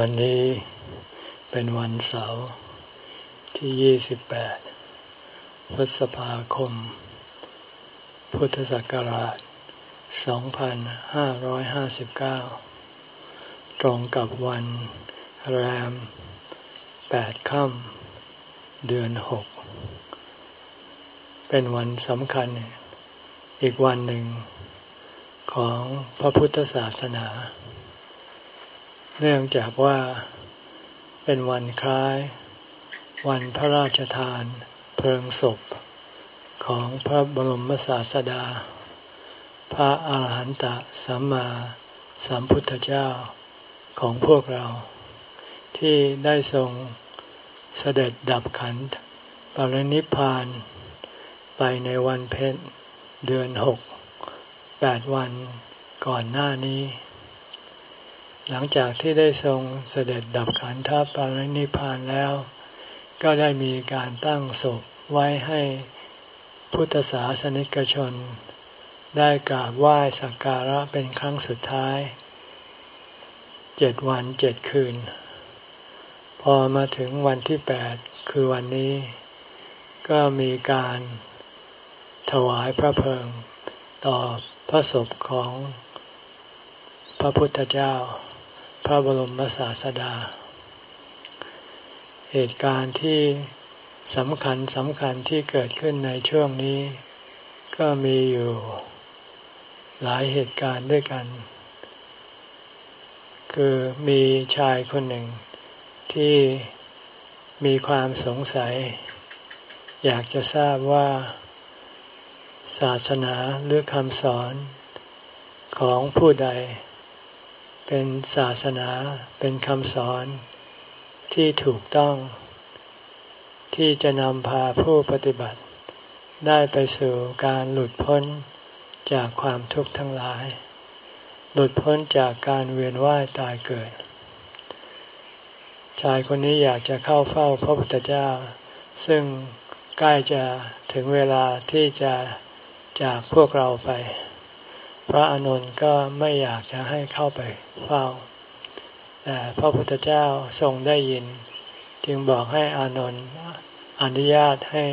วันนี้เป็นวันเสาร์ที่ 28 พฤษภาคม พุทธศักราช 2559 ตรงกับวันแรม 8 ค่ำเดือน 6 เป็นวันสำคัญอีกวันหนึ่งของพระพุทธศาสนา เนื่องจากว่าเป็นวันคล้าย วันพระราชทาน เพลิงศพ ของพระบรมศาสดา พระอาหารหันตสัมมาสัมพุทธเจ้าของพวกเรา ที่ได้ทรงเสด็จดับขันธ์ปรินิพานไปในวันเพ็ญเดือนหกแปดวันก่อนหน้านี้ หลังจากที่ได้ทรงเสด็จดับขันธปรินิพานแล้ว ก็ได้มีการตั้งศพไว้ให้พุทธศาสนิกชน ได้กราบไหว้สักการะเป็นครั้งสุดท้ายเจ็ดวันเจ็ดคืน พอมาถึงวันที่แปดคือวันนี้ ก็มีการถวายพระเพลิง ต่อพระศพของพระพุทธเจ้า พระบรมศาสดา เหตุการณ์ที่สำคัญสำคัญที่เกิดขึ้นในช่วงนี้ ก็มีอยู่หลายเหตุการณ์ด้วยกัน คือมีชายคนหนึ่งที่มีความสงสัย อยากจะทราบว่า ศาสนาหรือคำสอนของผู้ใด เป็นศาสนาเป็นคำสอนที่ถูกต้อง ที่จะนำพาผู้ปฏิบัติ ได้ไปสู่การหลุดพ้นจากความทุกข์ทั้งหลาย หลุดพ้นจากการเวียนว่ายตายเกิด ชายคนนี้อยากจะเข้าเฝ้าพระพุทธเจ้า ซึ่งใกล้จะถึงเวลาที่จะจากพวกเราไป พระอานนท์ก็ไม่อยากจะให้เข้าไปเฝ้า แต่พระพุทธเจ้าทรงได้ยิน จึงบอกให้อานนท์อนุญาตให้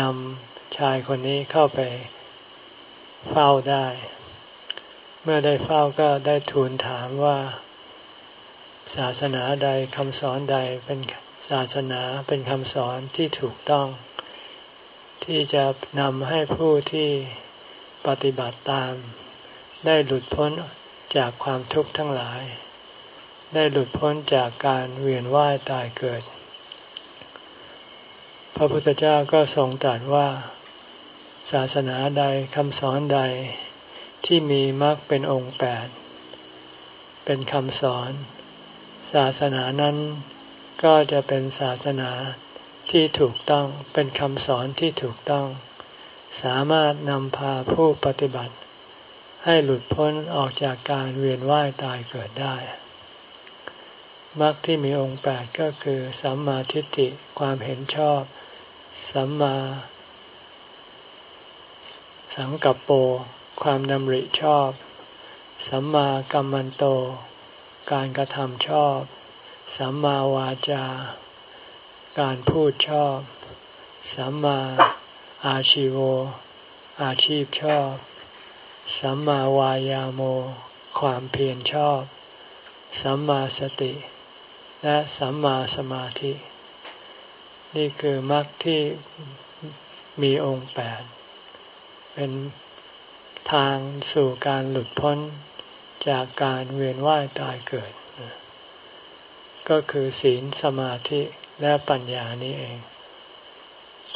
นำชายคนนี้เข้าไปเฝ้าได้ เมื่อได้เฝ้าก็ได้ทูลถามว่า ศาสนาใดคำสอนใดเป็นศาสนาเป็นคำสอนที่ถูกต้อง ที่จะนำให้ผู้ที่ปฏิบัติตาม ได้หลุดพ้นจากความทุกข์ทั้งหลาย ได้หลุดพ้นจากการเวียนว่ายตายเกิด พระพุทธเจ้าก็ทรงตรัสว่า ศาสนาใดคำสอนใดที่มีมรรคเป็นองค์แปด เป็นคำสอน ศาสนานั้นก็จะเป็นศาสนาที่ถูกต้องเป็นคำสอนที่ถูกต้อง สามารถนำพาผู้ปฏิบัติ ให้หลุดพ้นออกจากการเวียนว่ายตายเกิดได้มรรคที่มีองค์แปดก็คือสัมมาทิฏฐิความเห็นชอบ สัมมาสังกัปโป ความดำริชอบ สัมมากัมมันโต การกระทำชอบ สัมมาวาจา การพูดชอบ สัมมาอาชิโว อาชีพชอบ สัมมาวายาโม ความเพียรชอบ สัมมาสติ และสัมมาสมาธิ นี่คือมรรคที่มีองค์แปด เป็นทางสู่การหลุดพ้นจากการเวียนว่ายตายเกิด ก็คือศีลสมาธิและปัญญานี้เอง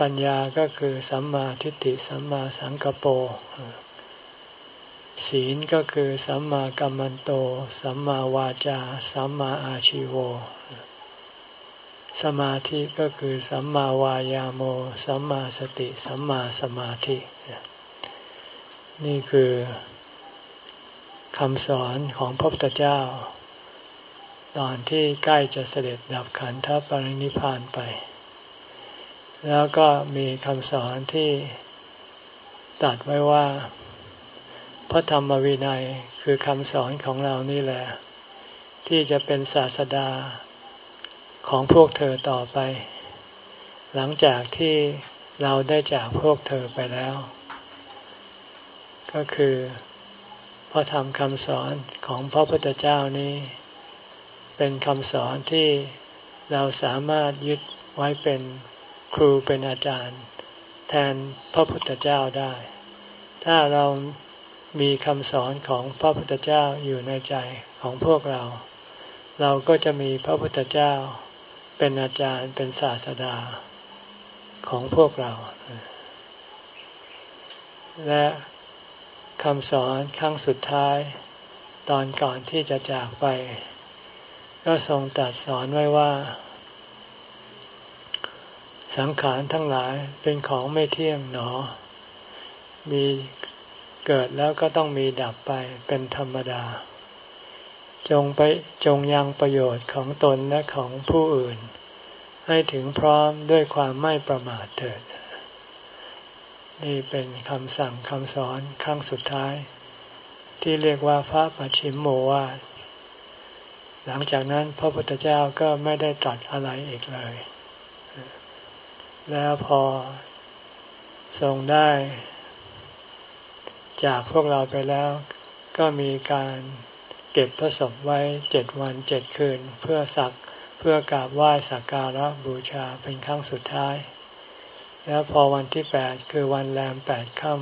ปัญญาก็คือสัมมาทิฏฐิสัมมาสังกปร ศีลก็คือสัมมากัมมันโต สัมมาวาจา สัมมาอาชิโว สมาธิก็คือสัมมาวายาโม สัมมาสติ สัมมาสมาธิ นี่คือคำสอนของพระพุทธเจ้า ตอนที่ใกล้จะเสด็จดับขันธปรินิพานไป แล้วก็มีคำสอนที่ตัดไว้ว่า พระธรรมวินัยคือคำสอนของเรานี่แหละ ที่จะเป็นศาสดาของพวกเธอต่อไป หลังจากที่เราได้จากพวกเธอไปแล้ว ก็คือพระธรรมคำสอนของพระพุทธเจ้านี้ เป็นคำสอนที่เราสามารถยึดไว้เป็นครูเป็นอาจารย์ แทนพระพุทธเจ้าได้ ถ้าเรา มีคำสอนของพระพุทธเจ้าอยู่ในใจของพวกเรา เราก็จะมีพระพุทธเจ้าเป็นอาจารย์เป็นศาสดาของพวกเรา และคำสอนครั้งสุดท้าย ตอนก่อนที่จะจากไป ก็ทรงตรัสสอนไว้ว่า สังขารทั้งหลายเป็นของไม่เที่ยงหนอ มี เกิดแล้วก็ต้องมีดับไปเป็นธรรมดา จงไปจงยังประโยชน์ของตนและของผู้อื่น ให้ถึงพร้อมด้วยความไม่ประมาทเถิด นี่เป็นคำสั่งคำสอนครั้งสุดท้าย ที่เรียกว่าพระปัจฉิมโมวาทหลังจากนั้นพระพุทธเจ้าก็ไม่ได้ตรัสอะไรอีกเลย แล้วพอทรงได้ จากพวกเราไปแล้ว ก็มีการเก็บพระศพไว้เจ็ดวันเจ็ดคืน เพื่อสักเพื่อกราบไหว้สักการะบูชาเป็นครั้งสุดท้าย แล้วพอวันที่แปดคือวันแรมแปดค่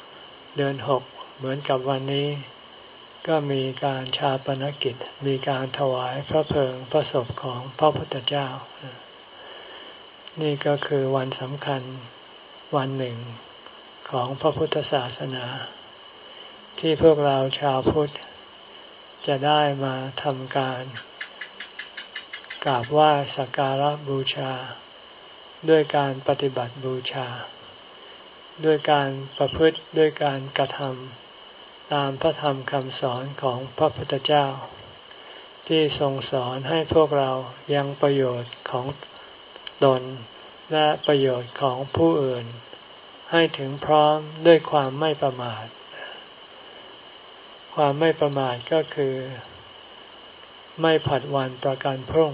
ำเดือนหกเหมือนกับวันนี้ ก็มีการชาปนกิจ มีการถวายพระเพลิงพระศพของพระพุทธเจ้า นี่ก็คือวันสำคัญวันหนึ่งของพระพุทธศาสนา ที่พวกเราชาวพุทธ จะได้มาทำการกราบไหว้สักการะบูชา ด้วยการปฏิบัติบูชา ด้วยการประพฤติด้วยการกระทำตามพระธรรมคำสอนของพระพุทธเจ้า ที่ทรงสอนให้พวกเรายังประโยชน์ของตนและประโยชน์ของผู้อื่น ให้ถึงพร้อมด้วยความไม่ประมาท ความไม่ประมาทก็คือไม่ผัดวันประกันพรุ่ง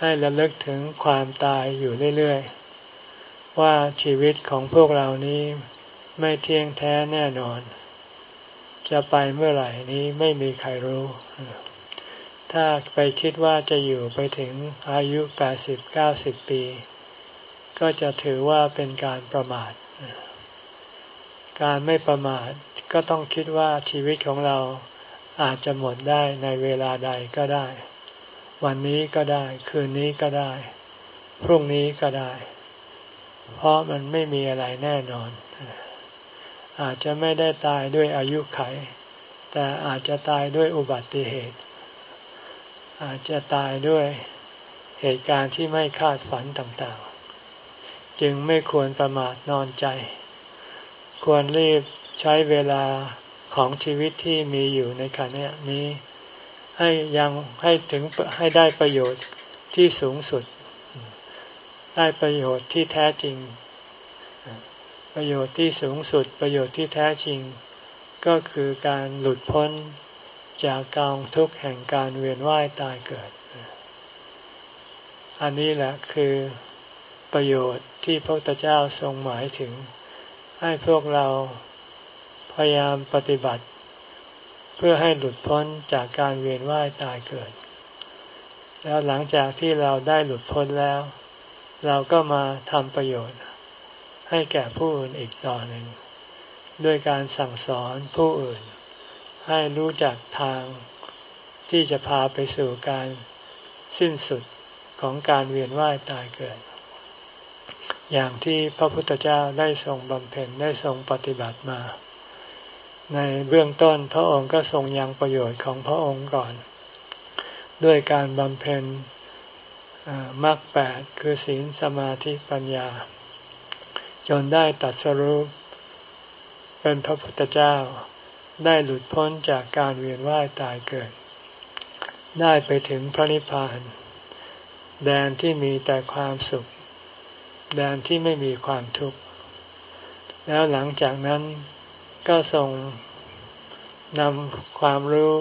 ให้ระลึกถึงความตายอยู่เรื่อยๆ ว่าชีวิตของพวกเรานี้ไม่เที่ยงแท้แน่นอน จะไปเมื่อไหร่นี้ไม่มีใครรู้ ถ้าไปคิดว่าจะอยู่ไปถึงอายุ 80-90 ปี ก็จะถือว่าเป็นการประมาท การไม่ประมาท ก็ต้องคิดว่าชีวิตของเราอาจจะหมดได้ในเวลาใดก็ได้ วันนี้ก็ได้ คืนนี้ก็ได้ พรุ่งนี้ก็ได้ เพราะมันไม่มีอะไรแน่นอน อาจจะไม่ได้ตายด้วยอายุไข แต่อาจจะตายด้วยอุบัติเหตุ อาจจะตายด้วยเหตุการณ์ที่ไม่คาดฝันต่างๆ จึงไม่ควรประมาทนอนใจ ควรรีบ ใช้เวลาของชีวิตที่มีอยู่ในขณะนี้ ให้ยังให้ถึงให้ได้ประโยชน์ที่สูงสุด ได้ประโยชน์ที่แท้จริง ประโยชน์ที่สูงสุด ประโยชน์ที่แท้จริง ก็คือการหลุดพ้นจากกองทุกข์แห่งการเวียนว่ายตายเกิด อันนี้แหละคือประโยชน์ที่พระพุทธเจ้าทรงหมายถึง ให้พวกเรา ยายามปฏิบัติ เพื่อให้หลุดพ้นจากการเวียนว่ายตายเกิด แล้วหลังจากที่เราได้หลุดพ้นแล้ว เราก็มาทำประโยชน์ ให้แก่ผู้อื่นอีกต่อหนึ่งด้วยการสั่งสอนผู้อื่น ให้รู้จักทางที่จะพาไปสู่การสิ้นสุดของการเวียนว่ายตายเกิด อย่างที่พระพุทธเจ้าได้ทรงบำเพ็ญได้ทรงปฏิบัติมา ในเบื้องต้นพระองค์ก็ทรงยังประโยชน์ของพระองค์ก่อน ด้วยการบำเพ็ญมรรคแปดคือศีลสมาธิปัญญา จนได้ตัดสรุปเป็นพระพุทธเจ้า ได้หลุดพ้นจากการเวียนว่ายตายเกิด ได้ไปถึงพระนิพพาน แดนที่มีแต่ความสุข แดนที่ไม่มีความทุกข์ แล้วหลังจากนั้น ก็ทรงนำความรู้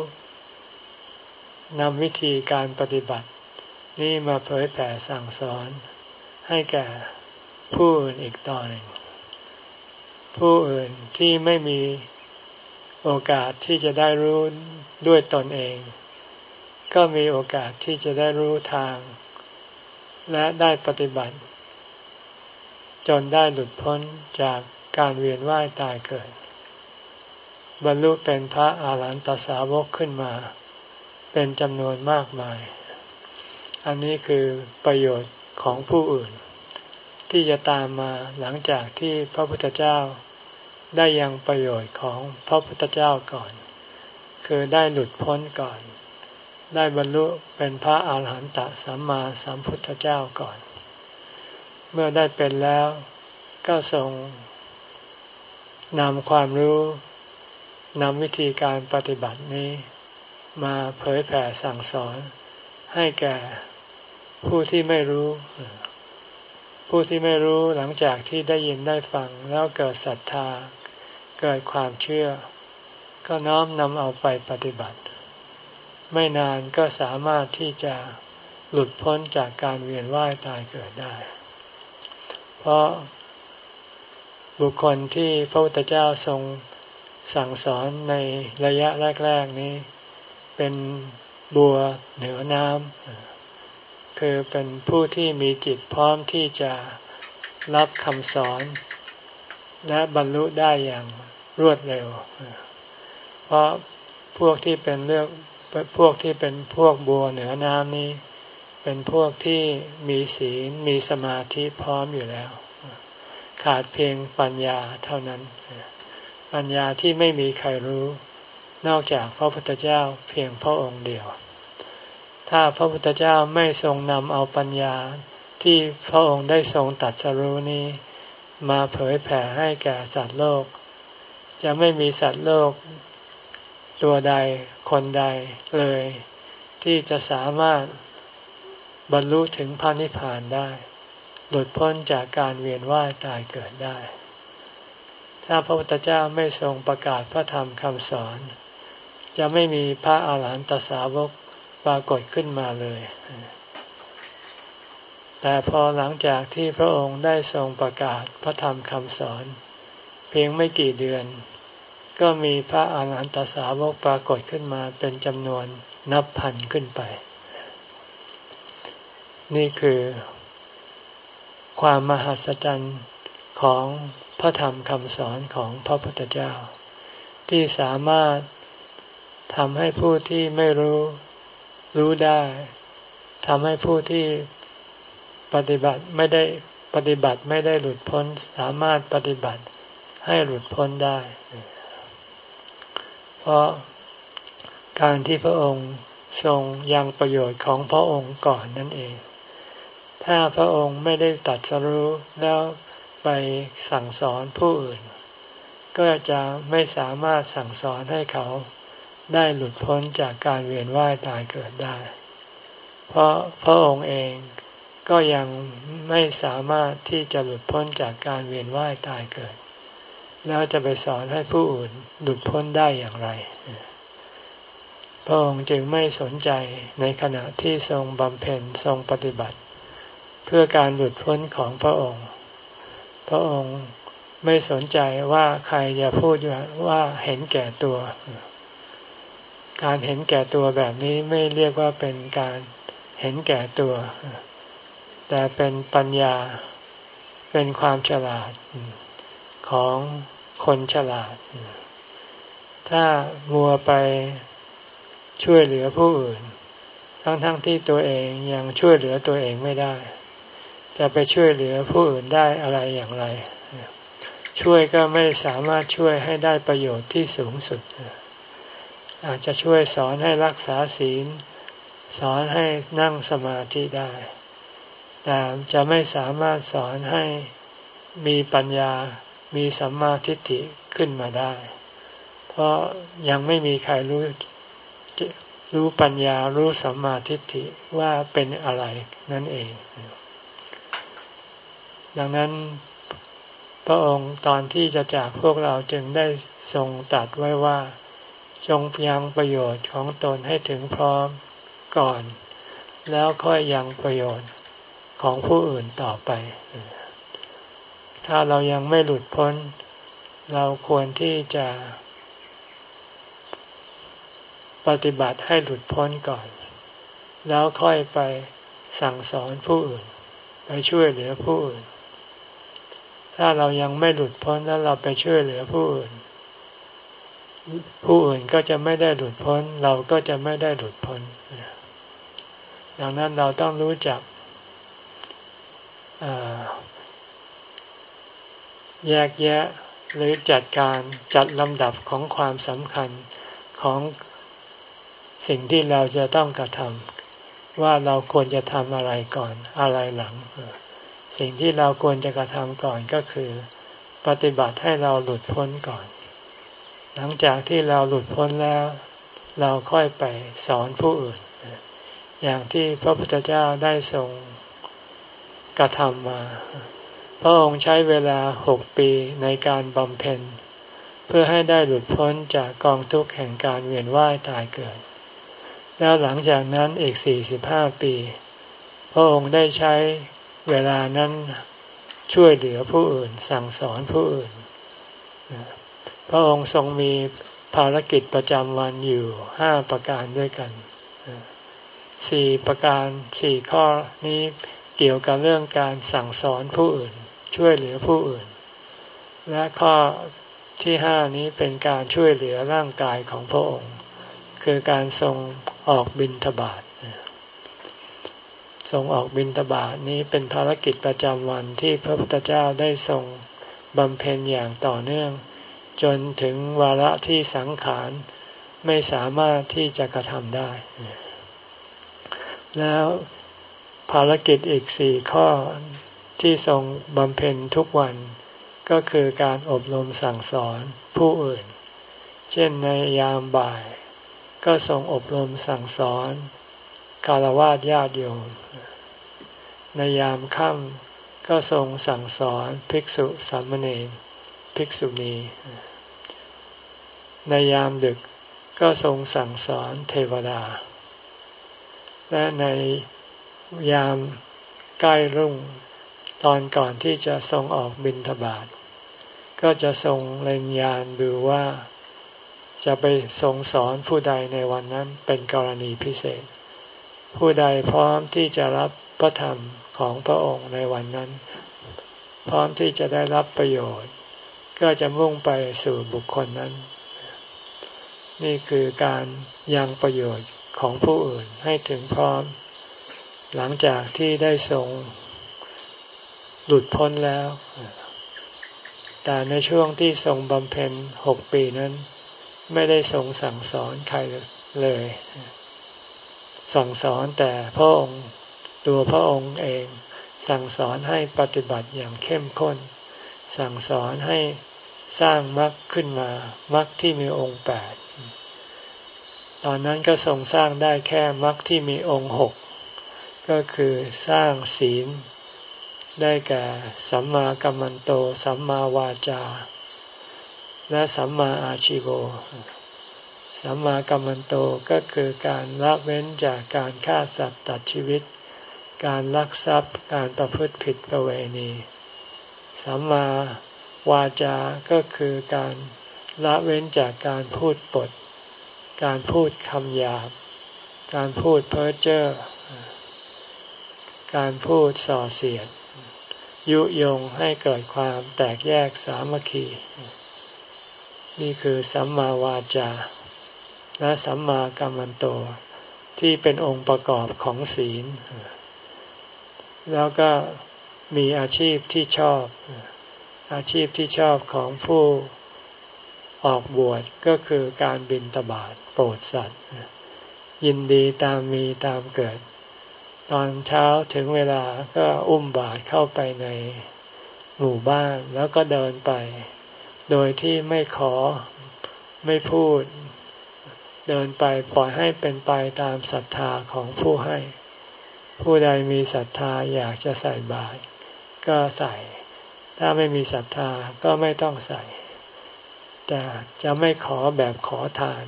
นำวิธีการปฏิบัติ นี้มาเผยแผ่สั่งสอน ให้แก่ผู้อื่นอีกต่อหนึ่ง ผู้อื่นที่ไม่มีโอกาสที่จะได้รู้ด้วยตนเอง ก็มีโอกาสที่จะได้รู้ทาง และได้ปฏิบัติ จนได้หลุดพ้นจากการเวียนว่ายตายเกิด บรรลุเป็นพระอาหารหันตสาวกขึ้นมา เป็นจำนวนมากมาย อันนี้คือประโยชน์ของผู้อื่น ที่จะตามมาหลังจากที่พระพุทธเจ้าได้ยังประโยชน์ของพระพุทธเจ้าก่อน คือได้หลุดพ้นก่อน ได้บรรลุเป็นพระอาหารหันตสัมมาสัมพุทธเจ้าก่อน เมื่อได้เป็นแล้วก็ทรงนำความรู้ นำวิธีการปฏิบัตินี้มาเผยแผ่สั่งสอน ให้แก่ผู้ที่ไม่รู้ ผู้ที่ไม่รู้หลังจากที่ได้ยินได้ฟังแล้วเกิดศรัทธา เกิดความเชื่อ ก็น้อมนำเอาไปปฏิบัติ ไม่นานก็สามารถที่จะหลุดพ้นจากการเวียนว่ายตายเกิดได้ เพราะบุคคลที่พระพุทธเจ้าทรง สั่งสอนในระยะแรก ๆนี้ เป็นบัวเหนือน้ำคือเป็นผู้ที่มีจิตพร้อมที่จะรับคำสอน และบรรลุได้อย่างรวดเร็ว เพราะพวกที่เป็นเลือกพวกที่เป็นพวกบัวเหนือน้ำนี้ เป็นพวกที่มีศีลมีสมาธิพร้อมอยู่แล้ว ขาดเพียงปัญญาเท่านั้น ปัญญาที่ไม่มีใครรู้ นอกจากพระพุทธเจ้าเพียงพระองค์เดียว ถ้าพระพุทธเจ้าไม่ทรงนำเอาปัญญาที่พระองค์ได้ทรงตัดสรู้นี้ มาเผยแผ่ให้แก่สัตว์โลก จะไม่มีสัตว์โลก ตัวใดคนใดเลย ที่จะสามารถบรรลุถึงพระนิพพานได้ หลุดพ้นจากการเวียนว่ายตายเกิดได้ ถ้าพระพุทธเจ้าไม่ทรงประกาศพระธรรมคำสอน จะไม่มีพระอาหารหันตสาวกปรากฏขึ้นมาเลย แต่พอหลังจากที่พระองค์ได้ทรงประกาศพระธรรมคำสอน เพียงไม่กี่เดือน ก็มีพระอาหารหันตสาวกปรากฏขึ้นมาเป็นจำนวนนับพันขึ้นไป นี่คือความมหัศจรรย์ของ พระธรรมคำสอนของพระพุทธเจ้า ที่สามารถทำให้ผู้ที่ไม่รู้รู้ได้ทำให้ผู้ที่ปฏิบัติไม่ได้ปฏิบัติไม่ได้หลุดพ้น สามารถปฏิบัติให้หลุดพ้นได้ เพราะการที่พระองค์ทรงยังประโยชน์ของพระองค์ก่อนนั่นเอง ถ้าพระองค์ไม่ได้ตัดสรู้แล้ว ไปสั่งสอนผู้อื่น ก็จะไม่สามารถสั่งสอนให้เขาได้หลุดพ้นจากการเวียนว่ายตายเกิดได้ เพราะพระองค์เองก็ยังไม่สามารถที่จะหลุดพ้นจากการเวียนว่ายตายเกิด แล้วจะไปสอนให้ผู้อื่นหลุดพ้นได้อย่างไร พระองค์จึงไม่สนใจในขณะที่ทรงบำเพ็ญทรงปฏิบัติ เพื่อการหลุดพ้นของพระองค์ พระองค์ไม่สนใจว่าใครจะพูดว่าเห็นแก่ตัว การเห็นแก่ตัวแบบนี้ไม่เรียกว่าเป็นการเห็นแก่ตัว แต่เป็นปัญญาเป็นความฉลาดของคนฉลาด ถ้ามัวไปช่วยเหลือผู้อื่น ทั้งๆทที่ตัวเองยังช่วยเหลือตัวเองไม่ได้ จะไปช่วยเหลือผู้อื่นได้อะไรอย่างไร ช่วยก็ไม่สามารถช่วยให้ได้ประโยชน์ที่สูงสุด อาจจะช่วยสอนให้รักษาศีล สอนให้นั่งสมาธิได้ แต่จะไม่สามารถสอนให้มีปัญญา มีสัมมาทิฏฐิขึ้นมาได้ เพราะยังไม่มีใครรู้รู้ปัญญารู้สัมมาทิฏฐิว่าเป็นอะไรนั่นเอง ดังนั้นพระองค์ตอนที่จะจากพวกเราจึงได้ทรงตัดไว้ว่า จงยังประโยชน์ของตนให้ถึงพร้อมก่อน แล้วค่อยยังประโยชน์ของผู้อื่นต่อไป ถ้าเรายังไม่หลุดพ้น เราควรที่จะปฏิบัติให้หลุดพ้นก่อน แล้วค่อยไปสั่งสอนผู้อื่น ไปช่วยเหลือผู้อื่น ถ้าเรายังไม่หลุดพ้นแล้วเราไปช่วยเหลือผู้อื่น ผู้อื่นก็จะไม่ได้หลุดพ้น เราก็จะไม่ได้หลุดพ้น ดังนั้นเราต้องรู้จักแยกแยะหรือจัดการจัดลำดับของความสำคัญของสิ่งที่เราจะต้องกระทำว่าเราควรจะทำอะไรก่อนอะไรหลัง สิ่งที่เราควรจะกระทำก่อนก็คือ ปฏิบัติให้เราหลุดพ้นก่อน หลังจากที่เราหลุดพ้นแล้ว เราค่อยไปสอนผู้อื่น อย่างที่พระพุทธเจ้าได้ทรงกระทำมา พระองค์ใช้เวลาหกปีในการบำเพ็ญ เพื่อให้ได้หลุดพ้นจากกองทุกข์แห่งการเวียนว่ายตายเกิด แล้วหลังจากนั้นอีกสี่สิบห้าปี พระองค์ได้ใช้ เวลานั้นช่วยเหลือผู้อื่น สั่งสอนผู้อื่น พระองค์ทรงมีภารกิจประจำวันอยู่ห้าประการด้วยกันสี่ประการสี่ข้อนี้เกี่ยวกับเรื่องการสั่งสอนผู้อื่น ช่วยเหลือผู้อื่น และข้อที่ห้านี้เป็นการช่วยเหลือร่างกายของพระองค์ คือการทรงออกบินทบาท ทรงออกบินทบาทนี้เป็นภารกิจประจำวันที่พระพุทธเจ้าได้ทรงบำเพ็ญอย่างต่อเนื่อง จนถึงวาระที่สังขารไม่สามารถที่จะกระทำได้ แล้วภารกิจอีกสี่ข้อที่ทรงบำเพ็ญทุกวันก็คือการอบรมสั่งสอนผู้อื่น เช่นในยามบ่าย ก็ทรงอบรมสั่งสอน คารวะญาติโยมในยามค่ำก็ทรงสั่งสอนภิกษุสามเณรภิกษุณีในยามดึกก็ทรงสั่งสอนเทวดา และในยามใกล้รุ่งตอนก่อนที่จะทรงออกบินทบาทก็จะทรงเล็งยานดูว่า จะไปทรงสอนผู้ใดในวันนั้นเป็นกรณีพิเศษ ผู้ใดพร้อมที่จะรับพระธรรมของพระองค์ในวันนั้น พร้อมที่จะได้รับประโยชน์ ก็จะมุ่งไปสู่บุคคลนั้น นี่คือการยังประโยชน์ของผู้อื่นให้ถึงพร้อม หลังจากที่ได้ทรงหลุดพ้นแล้ว แต่ในช่วงที่ทรงบำเพ็ญหกปีนั้น ไม่ได้ทรงสั่งสอนใครเลย สั่งสอนแต่พระองค์ตัวพระองค์เอง สั่งสอนให้ปฏิบัติอย่างเข้มข้น สั่งสอนให้สร้างมรรคขึ้นมามรรคที่มีองค์แปดตอนนั้นก็ทรงสร้างได้แค่มรรคที่มีองค์หกก็คือสร้างศีล ได้แก่สัมมากัมมันโต สัมมาวาจา และสัมมาอาชิโว สัมมากัมมันโตก็คือการละเว้นจากการฆ่าสัตว์ตัดชีวิต การลักทรัพย์ การประพฤติผิดประเวณี สัมมาวาจาก็คือการละเว้นจากการพูดปด การพูดคำหยาบ การพูดเพ้อเจ้อ การพูดส่อเสียด ยุยงให้เกิดความแตกแยกสามัคคี นี่คือสัมมาวาจา และสัมมากัมมันโต ที่เป็นองค์ประกอบของศีล แล้วก็มีอาชีพที่ชอบ อาชีพที่ชอบของผู้ออกบวชก็คือการบินตบาทโปรดสัตว์ ยินดีตามมีตามเกิด ตอนเช้าถึงเวลาก็อุ้มบาทเข้าไปในหมู่บ้านแล้วก็เดินไป โดยที่ไม่ขอไม่พูด เดินไปปล่อยให้เป็นไปตามศรัทธาของผู้ให้ ผู้ใดมีศรัทธาอยากจะใส่บาตรก็ใส่ ถ้าไม่มีศรัทธาก็ไม่ต้องใส่ แต่จะไม่ขอแบบขอทาน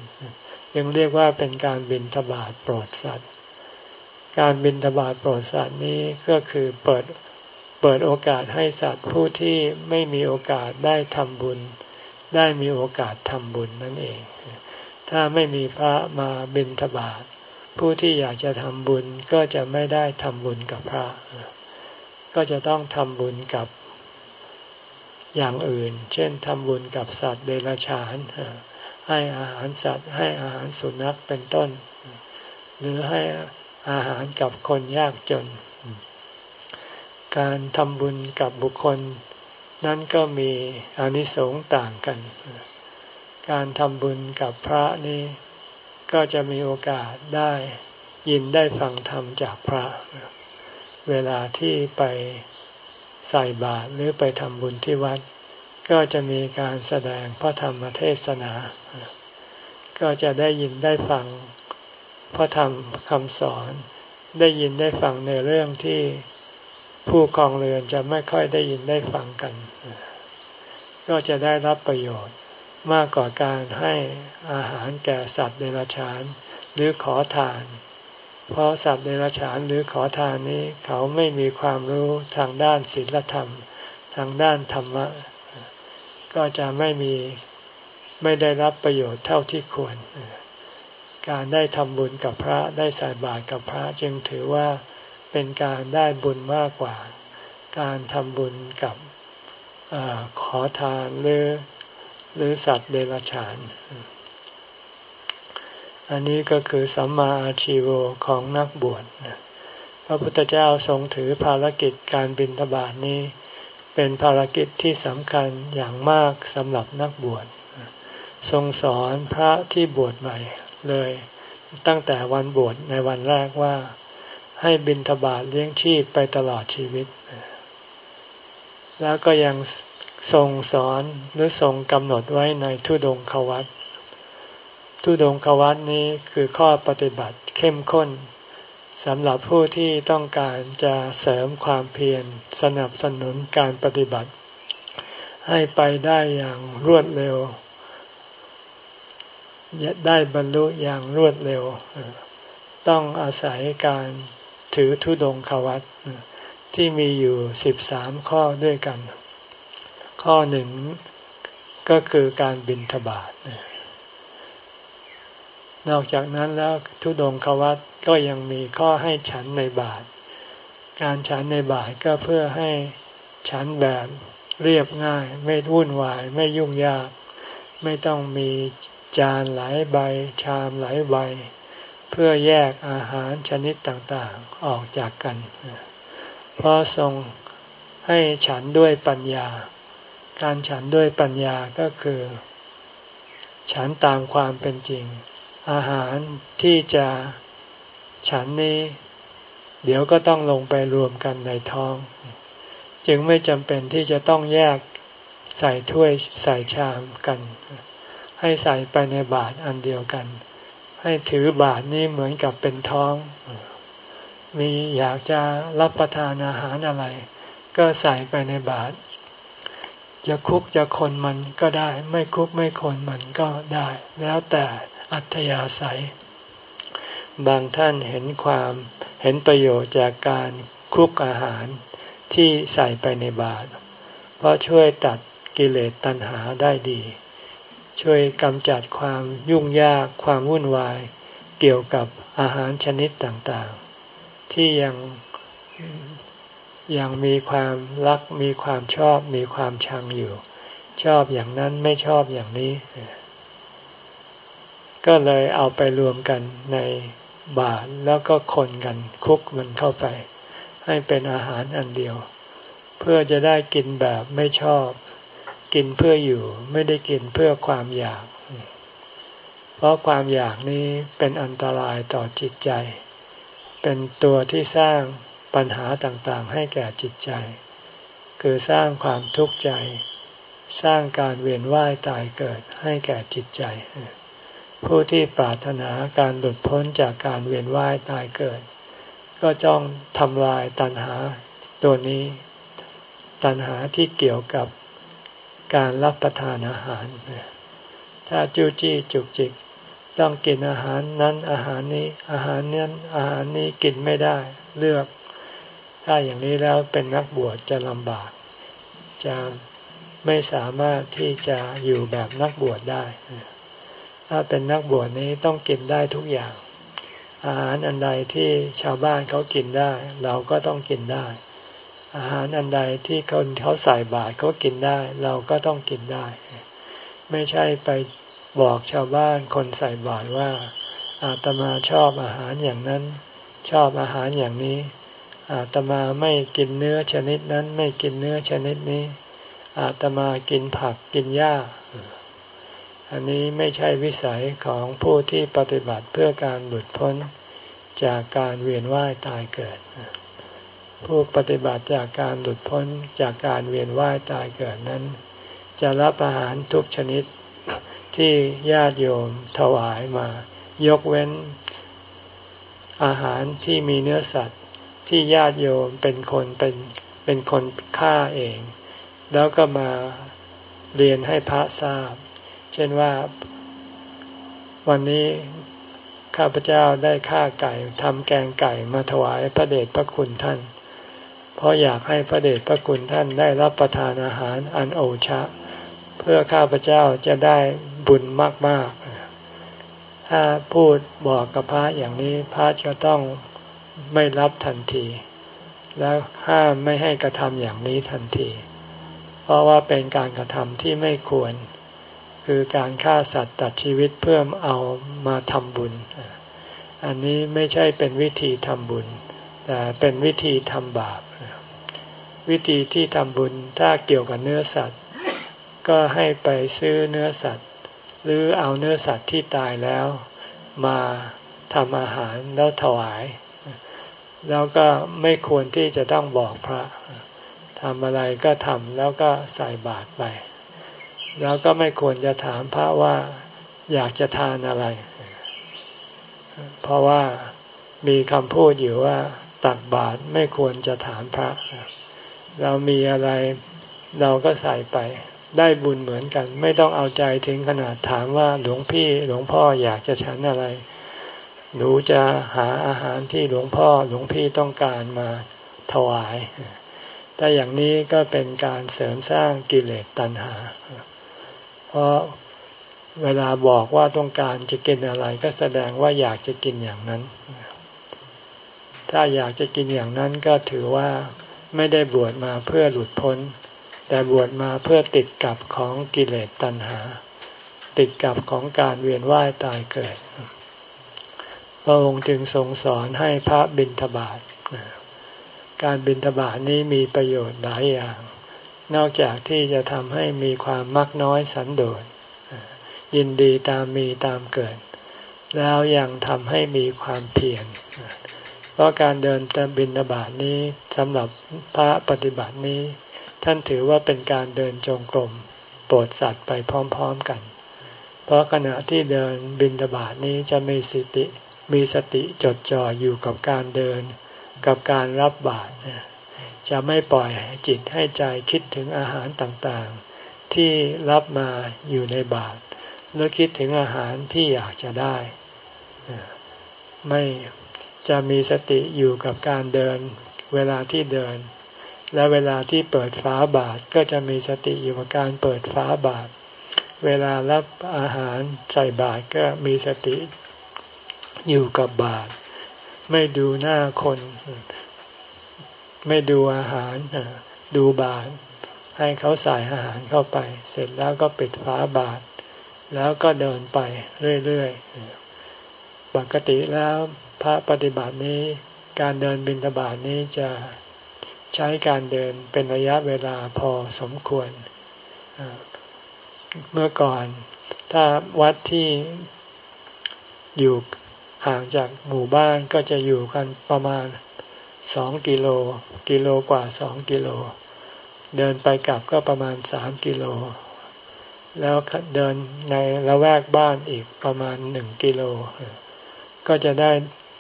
ยังเรียกว่าเป็นการบินทบาทโปรดสัตว์ การบินทบาทโปรดสัตว์นี้ก็คือเปิดเปิดโอกาสให้สัตว์ผู้ที่ไม่มีโอกาสได้ทำบุญ ได้มีโอกาสทำบุญนั่นเอง ถ้าไม่มีพระมาบินทบาทผู้ที่อยากจะทำบุญก็จะไม่ได้ทำบุญกับพระ ก็จะต้องทำบุญกับอย่างอื่น เช่นทำบุญกับสัตว์เดรัจฉาน ให้อาหารสัตว์ ให้อาหารสุนัขเป็นต้น หรือให้อาหารกับคนยากจน การทำบุญกับบุคคล นั้นก็มีอนิสงส์ต่างกัน การทำบุญกับพระนี้ก็จะมีโอกาสได้ยินได้ฟังธรรมจากพระ เวลาที่ไปใส่บาตรหรือไปทำบุญที่วัด ก็จะมีการแสดงพระธรรมเทศนา ก็จะได้ยินได้ฟังพระธรรมคำสอน ได้ยินได้ฟังในเรื่องที่ผู้คลองเรือนจะไม่ค่อยได้ยินได้ฟังกัน ก็จะได้รับประโยชน์ มากกว่าการให้อาหารแก่สัตว์เดรัจฉานหรือขอทาน เพราะสัตว์เดรัจฉานหรือขอทานนี้เขาไม่มีความรู้ทางด้านศีลธรรม ทางด้านธรรมะ ก็จะไม่มีไม่ได้รับประโยชน์เท่าที่ควร การได้ทำบุญกับพระได้ใส่บาตรกับพระจึงถือว่าเป็นการได้บุญมากกว่า การทำบุญกับอขอทานหรือ หรือสัตว์เดรัจฉาน อันนี้ก็คือสัมมาอาชีโวของนักบวชพระพุทธเจ้าทรงถือภารกิจการบินทบาทนี้ เป็นภารกิจที่สำคัญอย่างมากสำหรับนักบวช ทรงสอนพระที่บวชใหม่เลยตั้งแต่วันบวชในวันแรกว่าให้บินทบาทเลี้ยงชีพไปตลอดชีวิต แล้วก็ยัง ทรงสอนหรือทรงกำหนดไว้ในทุดงควัตทุดงควัตนี้คือข้อปฏิบัติเข้มข้นสำหรับผู้ที่ต้องการจะเสริมความเพียรสนับสนุนการปฏิบัติ ให้ไปได้อย่างรวดเร็ว ได้บรรลุอย่างรวดเร็ว ต้องอาศัยการถือทุดงควัตที่มีอยู่สิบสามข้อด้วยกัน ข้อหนึ่งก็คือการบินทบาทนอกจากนั้นแล้วทุดงควัตก็ยังมีข้อให้ฉันในบาท การฉันในบาทก็เพื่อให้ฉันแบบเรียบง่าย ไม่วุ่นวาย ไม่ยุ่งยาก ไม่ต้องมีจานหลายใบ ชามหลายใบ เพื่อแยกอาหารชนิดต่างๆออกจากกัน เพราะทรงให้ฉันด้วยปัญญา การฉันด้วยปัญญาก็คือ ฉันตามความเป็นจริง อาหารที่จะฉันนี้ เดี๋ยวก็ต้องลงไปรวมกันในท้อง จึงไม่จำเป็นที่จะต้องแยกใส่ถ้วยใส่ชามกัน ให้ใส่ไปในบาตรอันเดียวกัน ให้ถือบาตรนี้เหมือนกับเป็นท้อง มีอยากจะรับประทานอาหารอะไร ก็ใส่ไปในบาตร จะคุกจะคนมันก็ได้ ไม่คุกไม่คนมันก็ได้ แล้วแต่อัธยาศัย บางท่านเห็นความเห็นประโยชน์จากการคุกอาหารที่ใส่ไปในบาตรเพราะช่วยตัดกิเลสตัณหาได้ดี ช่วยกำจัดความยุ่งยากความวุ่นวาย เกี่ยวกับอาหารชนิดต่างๆ ที่ยัง ยังมีความรักมีความชอบมีความชังอยู่ ชอบอย่างนั้นไม่ชอบอย่างนี้ ก็เลยเอาไปรวมกันในบาทแล้วก็คนกันคุกมันเข้าไป ให้เป็นอาหารอันเดียว เพื่อจะได้กินแบบไม่ชอบ กินเพื่ออยู่ไม่ได้กินเพื่อความอยาก เพราะความอยากนี้เป็นอันตรายต่อจิตใจ เป็นตัวที่สร้าง ปัญหาต่างๆ ให้แก่จิตใจ คือสร้างความทุกข์ใจ สร้างการเวียนว่ายตายเกิดให้แก่จิตใจ ผู้ที่ปรารถนาการหลุดพ้นจากการเวียนว่ายตายเกิด ก็จ้องทำลายตัณหาตัวนี้ ตัณหาที่เกี่ยวกับการรับประทานอาหาร ถ้าจู้จี้จุกจิกต้องกินอาหารนั้นอาหารนี้อาหารนั้นอาหารนี้กินไม่ได้เลือก ถ้าอย่างนี้แล้วเป็นนักบวชจะลำบาก จะไม่สามารถที่จะอยู่แบบนักบวชได้ ถ้าเป็นนักบวชนี้ต้องกินได้ทุกอย่าง อาหารอันใดที่ชาวบ้านเขากินได้ เราก็ต้องกินได้ อาหารอันใดที่คนเขาใส่บาตรเขากินได้ เราก็ต้องกินได้ ไม่ใช่ไปบอกชาวบ้านคนใส่บาตรว่าอาตมาชอบอาหารอย่างนั้น ชอบอาหารอย่างนี้ อาตมาไม่กินเนื้อชนิดนั้นไม่กินเนื้อชนิดนี้ อาตมากินผักกินหญ้า อันนี้ไม่ใช่วิสัยของผู้ที่ปฏิบัติเพื่อการหลุดพ้นจากการเวียนว่ายตายเกิด ผู้ปฏิบัติจากการหลุดพ้นจากการเวียนว่ายตายเกิดนั้น จะรับอาหารทุกชนิดที่ญาติโยมถวายมา ยกเว้นอาหารที่มีเนื้อสัตว์ ที่ญาติโยมเป็นคนเป็นเป็นคนฆ่าเอง แล้วก็มาเรียนให้พระทราบ เช่นว่าวันนี้ข้าพเจ้าได้ฆ่าไก่ทำแกงไก่มาถวายพระเดชพระคุณท่าน เพราะอยากให้พระเดชพระคุณท่านได้รับประทานอาหารอันโอชะ เพื่อข้าพเจ้าจะได้บุญมากๆถ้าพูดบอกกับพระอย่างนี้พระจะต้อง ไม่รับทันที แล้วห้ามไม่ให้กระทำอย่างนี้ทันที เพราะว่าเป็นการกระทำที่ไม่ควร คือการฆ่าสัตว์ตัดชีวิตเพื่อเอามาทำบุญ อันนี้ไม่ใช่เป็นวิธีทำบุญ แต่เป็นวิธีทำบาป วิธีที่ทำบุญถ้าเกี่ยวกับเนื้อสัตว์ ก็ให้ไปซื้อเนื้อสัตว์ หรือเอาเนื้อสัตว์ที่ตายแล้วมาทำอาหารแล้วถวาย แล้วก็ไม่ควรที่จะต้องบอกพระทำอะไรก็ทำแล้วก็ใส่บาตรไป แล้วก็ไม่ควรจะถามพระว่าอยากจะทานอะไร เพราะว่ามีคำพูดอยู่ว่าตักบาตรไม่ควรจะถามพระ เรามีอะไรเราก็ใส่ไป ได้บุญเหมือนกัน ไม่ต้องเอาใจถึงขนาดถามว่าหลวงพี่หลวงพ่ออยากจะฉันอะไร หนูจะหาอาหารที่หลวงพ่อหลวงพี่ต้องการมาถวาย แต่อย่างนี้ก็เป็นการเสริมสร้างกิเลสตัณหา เพราะเวลาบอกว่าต้องการจะกินอะไรก็แสดงว่าอยากจะกินอย่างนั้น ถ้าอยากจะกินอย่างนั้นก็ถือว่าไม่ได้บวชมาเพื่อหลุดพ้น แต่บวชมาเพื่อติดกับของกิเลสตัณหา ติดกับของการเวียนว่ายตายเกิด พระองค์จึงทรงสอนให้พระบิณฑบาตการบิณฑบาตนี้มีประโยชน์หลายอย่าง นอกจากที่จะทำให้มีความมักน้อยสันโดษยินดีตามมีตามเกิด แล้วยังทำให้มีความเพียรเพราะการเดินตามบิณฑบาตนี้สำหรับพระปฏิบัตินี้ ท่านถือว่าเป็นการเดินจงกรมโปรดสัตว์ไปพร้อมๆกัน เพราะขณะที่เดินบินตบาทนี้จะมีสติ มีสติจดจ่ออยู่กับการเดิน กับการรับบาตรจะไม่ปล่อยจิตให้ใจคิดถึงอาหารต่างๆ ที่รับมาอยู่ในบาตรหรือคิดถึงอาหารที่อยากจะได้ไม่จะมีสติอยู่กับการเดิน เวลาที่เดิน และเวลาที่เปิดฝาบาทก็จะมีสติอยู่กับการเปิดฝาบาท เวลารับอาหารใส่บาทก็มีสติ อยู่กับบาทไม่ดูหน้าคน ไม่ดูอาหารดูบาทให้เขาใส่อาหารเข้าไป เสร็จแล้วก็ปิดฝาบาท แล้วก็เดินไปเรื่อยๆปกติแล้วพระปฏิบัตินี้การเดินบิณฑบาตนี้จะใช้การเดินเป็นระยะเวลาพอสมควร เมื่อก่อนถ้าวัดที่อยู่ ห่างจากหมู่บ้านก็จะอยู่กันประมาณสองกิโลกิโลกว่าสองกิโล เดินไปกลับก็ประมาณสามกิโล แล้วเดินในละแวกบ้านอีกประมาณหนึ่งกิโล ก็จะได้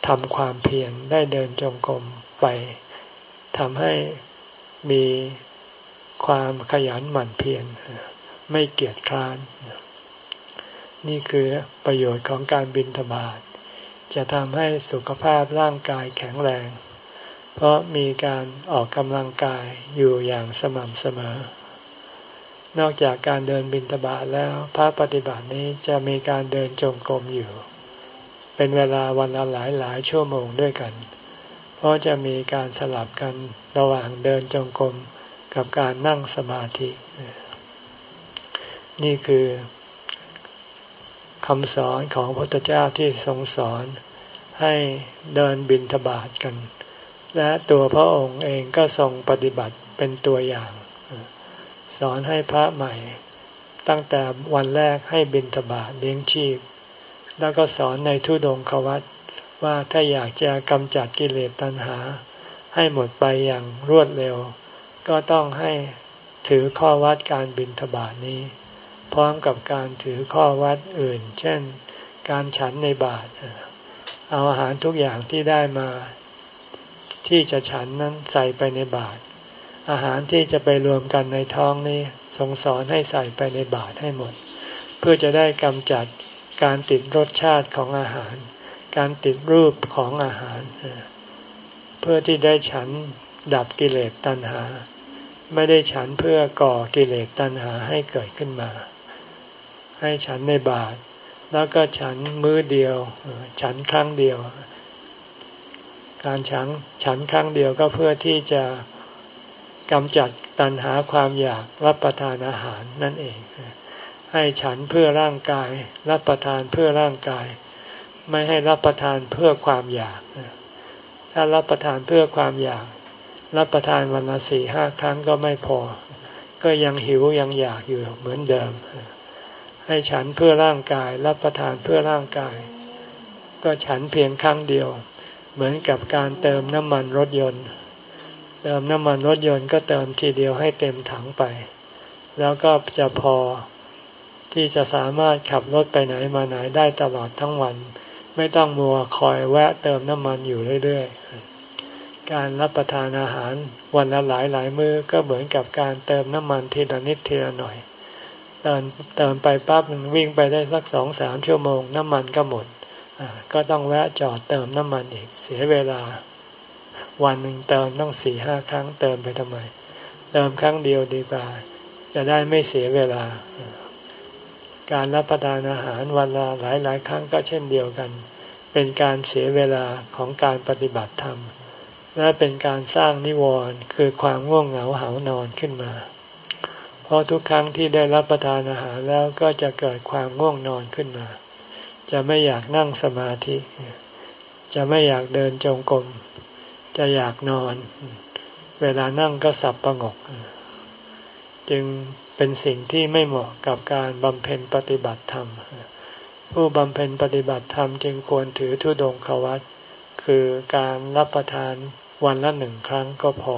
ทำความเพียรได้เดินจงกรมไปทำให้มีความขยันหมั่นเพียรไม่เกียจคร้าน นี่คือประโยชน์ของการบินทบาท จะทำให้สุขภาพร่างกายแข็งแรง เพราะมีการออกกำลังกายอยู่อย่างสม่ำเสมอ นอกจากการเดินบินทบาทแล้วพระปฏิบัตินี้จะมีการเดินจงกรมอยู่ เป็นเวลาวันละหลายหลายชั่วโมงด้วยกัน เพราะจะมีการสลับกันระหว่างเดินจงกรมกับการนั่งสมาธิ นี่คือ คำสอนของพระพุทธเจ้าที่ทรงสอนให้เดินบินทบาทกัน และตัวพระองค์เองก็ทรงปฏิบัติเป็นตัวอย่าง สอนให้พระใหม่ ตั้งแต่วันแรกให้บินทบาทเลี้ยงชีพ แล้วก็สอนในทุดงควัตว่าถ้าอยากจะกำจัดกิเลสตัณหา ให้หมดไปอย่างรวดเร็ว ก็ต้องให้ถือข้อวัดการบินทบาทนี้ พร้อมกับการถือข้อวัดอื่น เช่น การฉันในบาตรเอาอาหารทุกอย่างที่ได้มาที่จะฉันนั้นใส่ไปในบาตรอาหารที่จะไปรวมกันในท้องนี้ทรงสอนให้ใส่ไปในบาตรให้หมด เพื่อจะได้กำจัดการติดรสชาติของอาหาร การติดรูปของอาหาร เพื่อที่ได้ฉันดับกิเลสตัณหา ไม่ได้ฉันเพื่อก่อกิเลสตัณหาให้เกิดขึ้นมา ให้ฉันในบาท แล้วก็ฉันมื้อเดียว ฉันครั้งเดียว การฉันฉันครั้งเดียวก็เพื่อที่จะกำจัดตัณหาความอยากรับประทานอาหารนั่นเอง ให้ฉันเพื่อร่างกาย รับประทานเพื่อร่างกาย ไม่ให้รับประทานเพื่อความอยาก ถ้ารับประทานเพื่อความอยาก รับประทานวันละสี่ห้าครั้งก็ไม่พอ ก็ยังหิวยังอยากอยู่เหมือนเดิม ให้ฉันเพื่อร่างกาย รับประทานเพื่อร่างกาย ก็ฉันเพียงครั้งเดียว เหมือนกับการเติมน้ำมันรถยนต์ เติมน้ำมันรถยนต์ก็เติมทีเดียวให้เต็มถังไป แล้วก็จะพอที่จะสามารถขับรถไปไหนมาไหนได้ตลอดทั้งวัน ไม่ต้องมัวคอยแวะเติมน้ำมันอยู่เรื่อยๆ การรับประทานอาหารวันละหลายหลายมือ้อก็เหมือนกับการเติมน้ำมันทีละนิดทีละหน่อย เติมเติมไปปั๊บวิ่งไปได้สักสองสามชั่วโมง น้ำมันก็หมดก็ต้องแวะจอดเติมน้ำมันอีกเสียเวลา วันหนึ่งเติมต้องสี่ห้าครั้งเติมไปทำไม เติมครั้งเดียวดีกว่า จะได้ไม่เสียเวลา การรับประทานอาหารวันละหลายหลายครั้งก็เช่นเดียวกัน เป็นการเสียเวลาของการปฏิบัติธรรม และเป็นการสร้างนิวรณ์คือความง่วงเหงาหานอนขึ้นมา ราะทุกครั้งที่ได้รับประทานอาหารแล้วก็จะเกิดความง่วงนอนขึ้นมา จะไม่อยากนั่งสมาธิ จะไม่อยากเดินจงกรม จะอยากนอน เวลานั่งก็สับประงก จึงเป็นสิ่งที่ไม่เหมาะกับการบำเพ็ญปฏิบัติธรรม ผู้บำเพ็ญปฏิบัติธรรมจึงควรถือทุดงควัตคือการรับประทานวันละหนึ่งครั้งก็พอ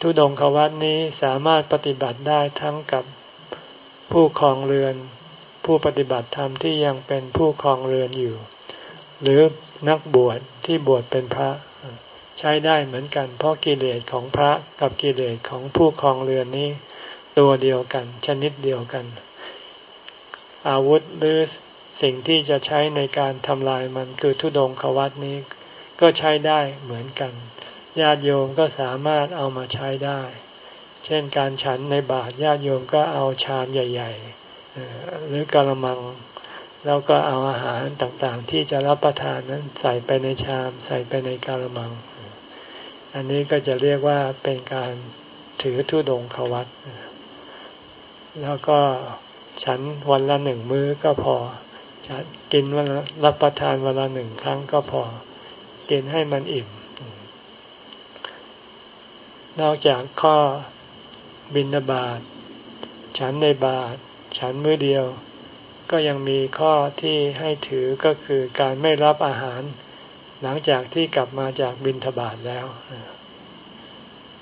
ทุดงควัตนี้สามารถปฏิบัติได้ทั้งกับผู้ครองเรือน ผู้ปฏิบัติธรรมที่ยังเป็นผู้ครองเรือนอยู่ หรือนักบวชที่บวชเป็นพระใช้ได้เหมือนกันเพราะกิเลสของพระกับกิเลสของผู้ครองเรือนนี้ ตัวเดียวกัน ชนิดเดียวกัน อาวุธหรือสิ่งที่จะใช้ในการทำลายมันคือทุดงควัตนี้ ก็ใช้ได้เหมือนกัน ญาติโยมก็สามารถเอามาใช้ได้ เช่นการฉันในบาตรญาติโยมก็เอาชามใหญ่ ๆ หรือกระมัง แล้วก็เอาอาหารต่างๆ ที่จะรับประทานนั้นใส่ไปในชาม ใส่ไปในกระมัง อันนี้ก็จะเรียกว่าเป็นการถือทุดงควัตแล้วก็ฉันวันละหนึ่งมื้อก็พอ ฉันกินวันรับประทานวันละหนึ่งครั้งก็พอ กินให้มันอิ่ม นอกจากข้อบินบาตฉันในบาตฉันมื้อเดียว ก็ยังมีข้อที่ให้ถือก็คือการไม่รับอาหาร หลังจากที่กลับมาจากบินทบาทแล้ว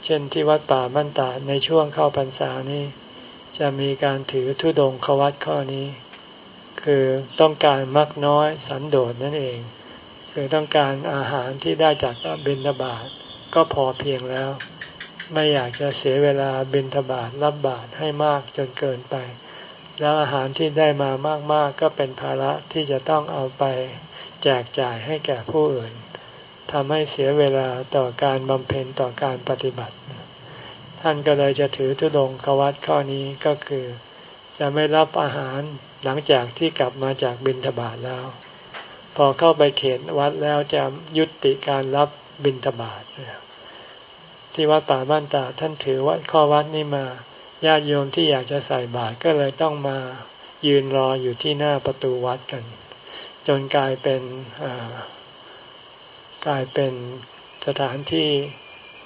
เช่นที่วัดป่ามั่นตาในช่วงเข้าพรรษานี้จะมีการถือทุดงควัดข้อนี้ คือต้องการมักน้อยสันโดษนั่นเอง คือต้องการอาหารที่ได้จากบินทบาทก็พอเพียงแล้ว ไม่อยากจะเสียเวลาบินทบาทรับบาทให้มากจนเกินไป แล้วอาหารที่ได้มามากๆก็เป็นภาระที่จะต้องเอาไปแจกจ่ายให้แก่ผู้อื่นทำให้เสียเวลาต่อการบำเพ็ญต่อการปฏิบัติ ท่านก็เลยจะถือทุดงควัตข้อนี้ก็คือ จะไม่รับอาหารหลังจากที่กลับมาจากบิณฑบาตแล้ว พอเข้าไปเขตวัดแล้วจะยุติการรับบิณฑบาต ที่วัดป่าบ้านตาท่านถือวัดข้อวัดนี้มาญาติโยมที่อยากจะใส่บาตรก็เลยต้องมายืนรออยู่ที่หน้าประตูวัดกัน จนกลายเป็นกลายเป็นสถานที่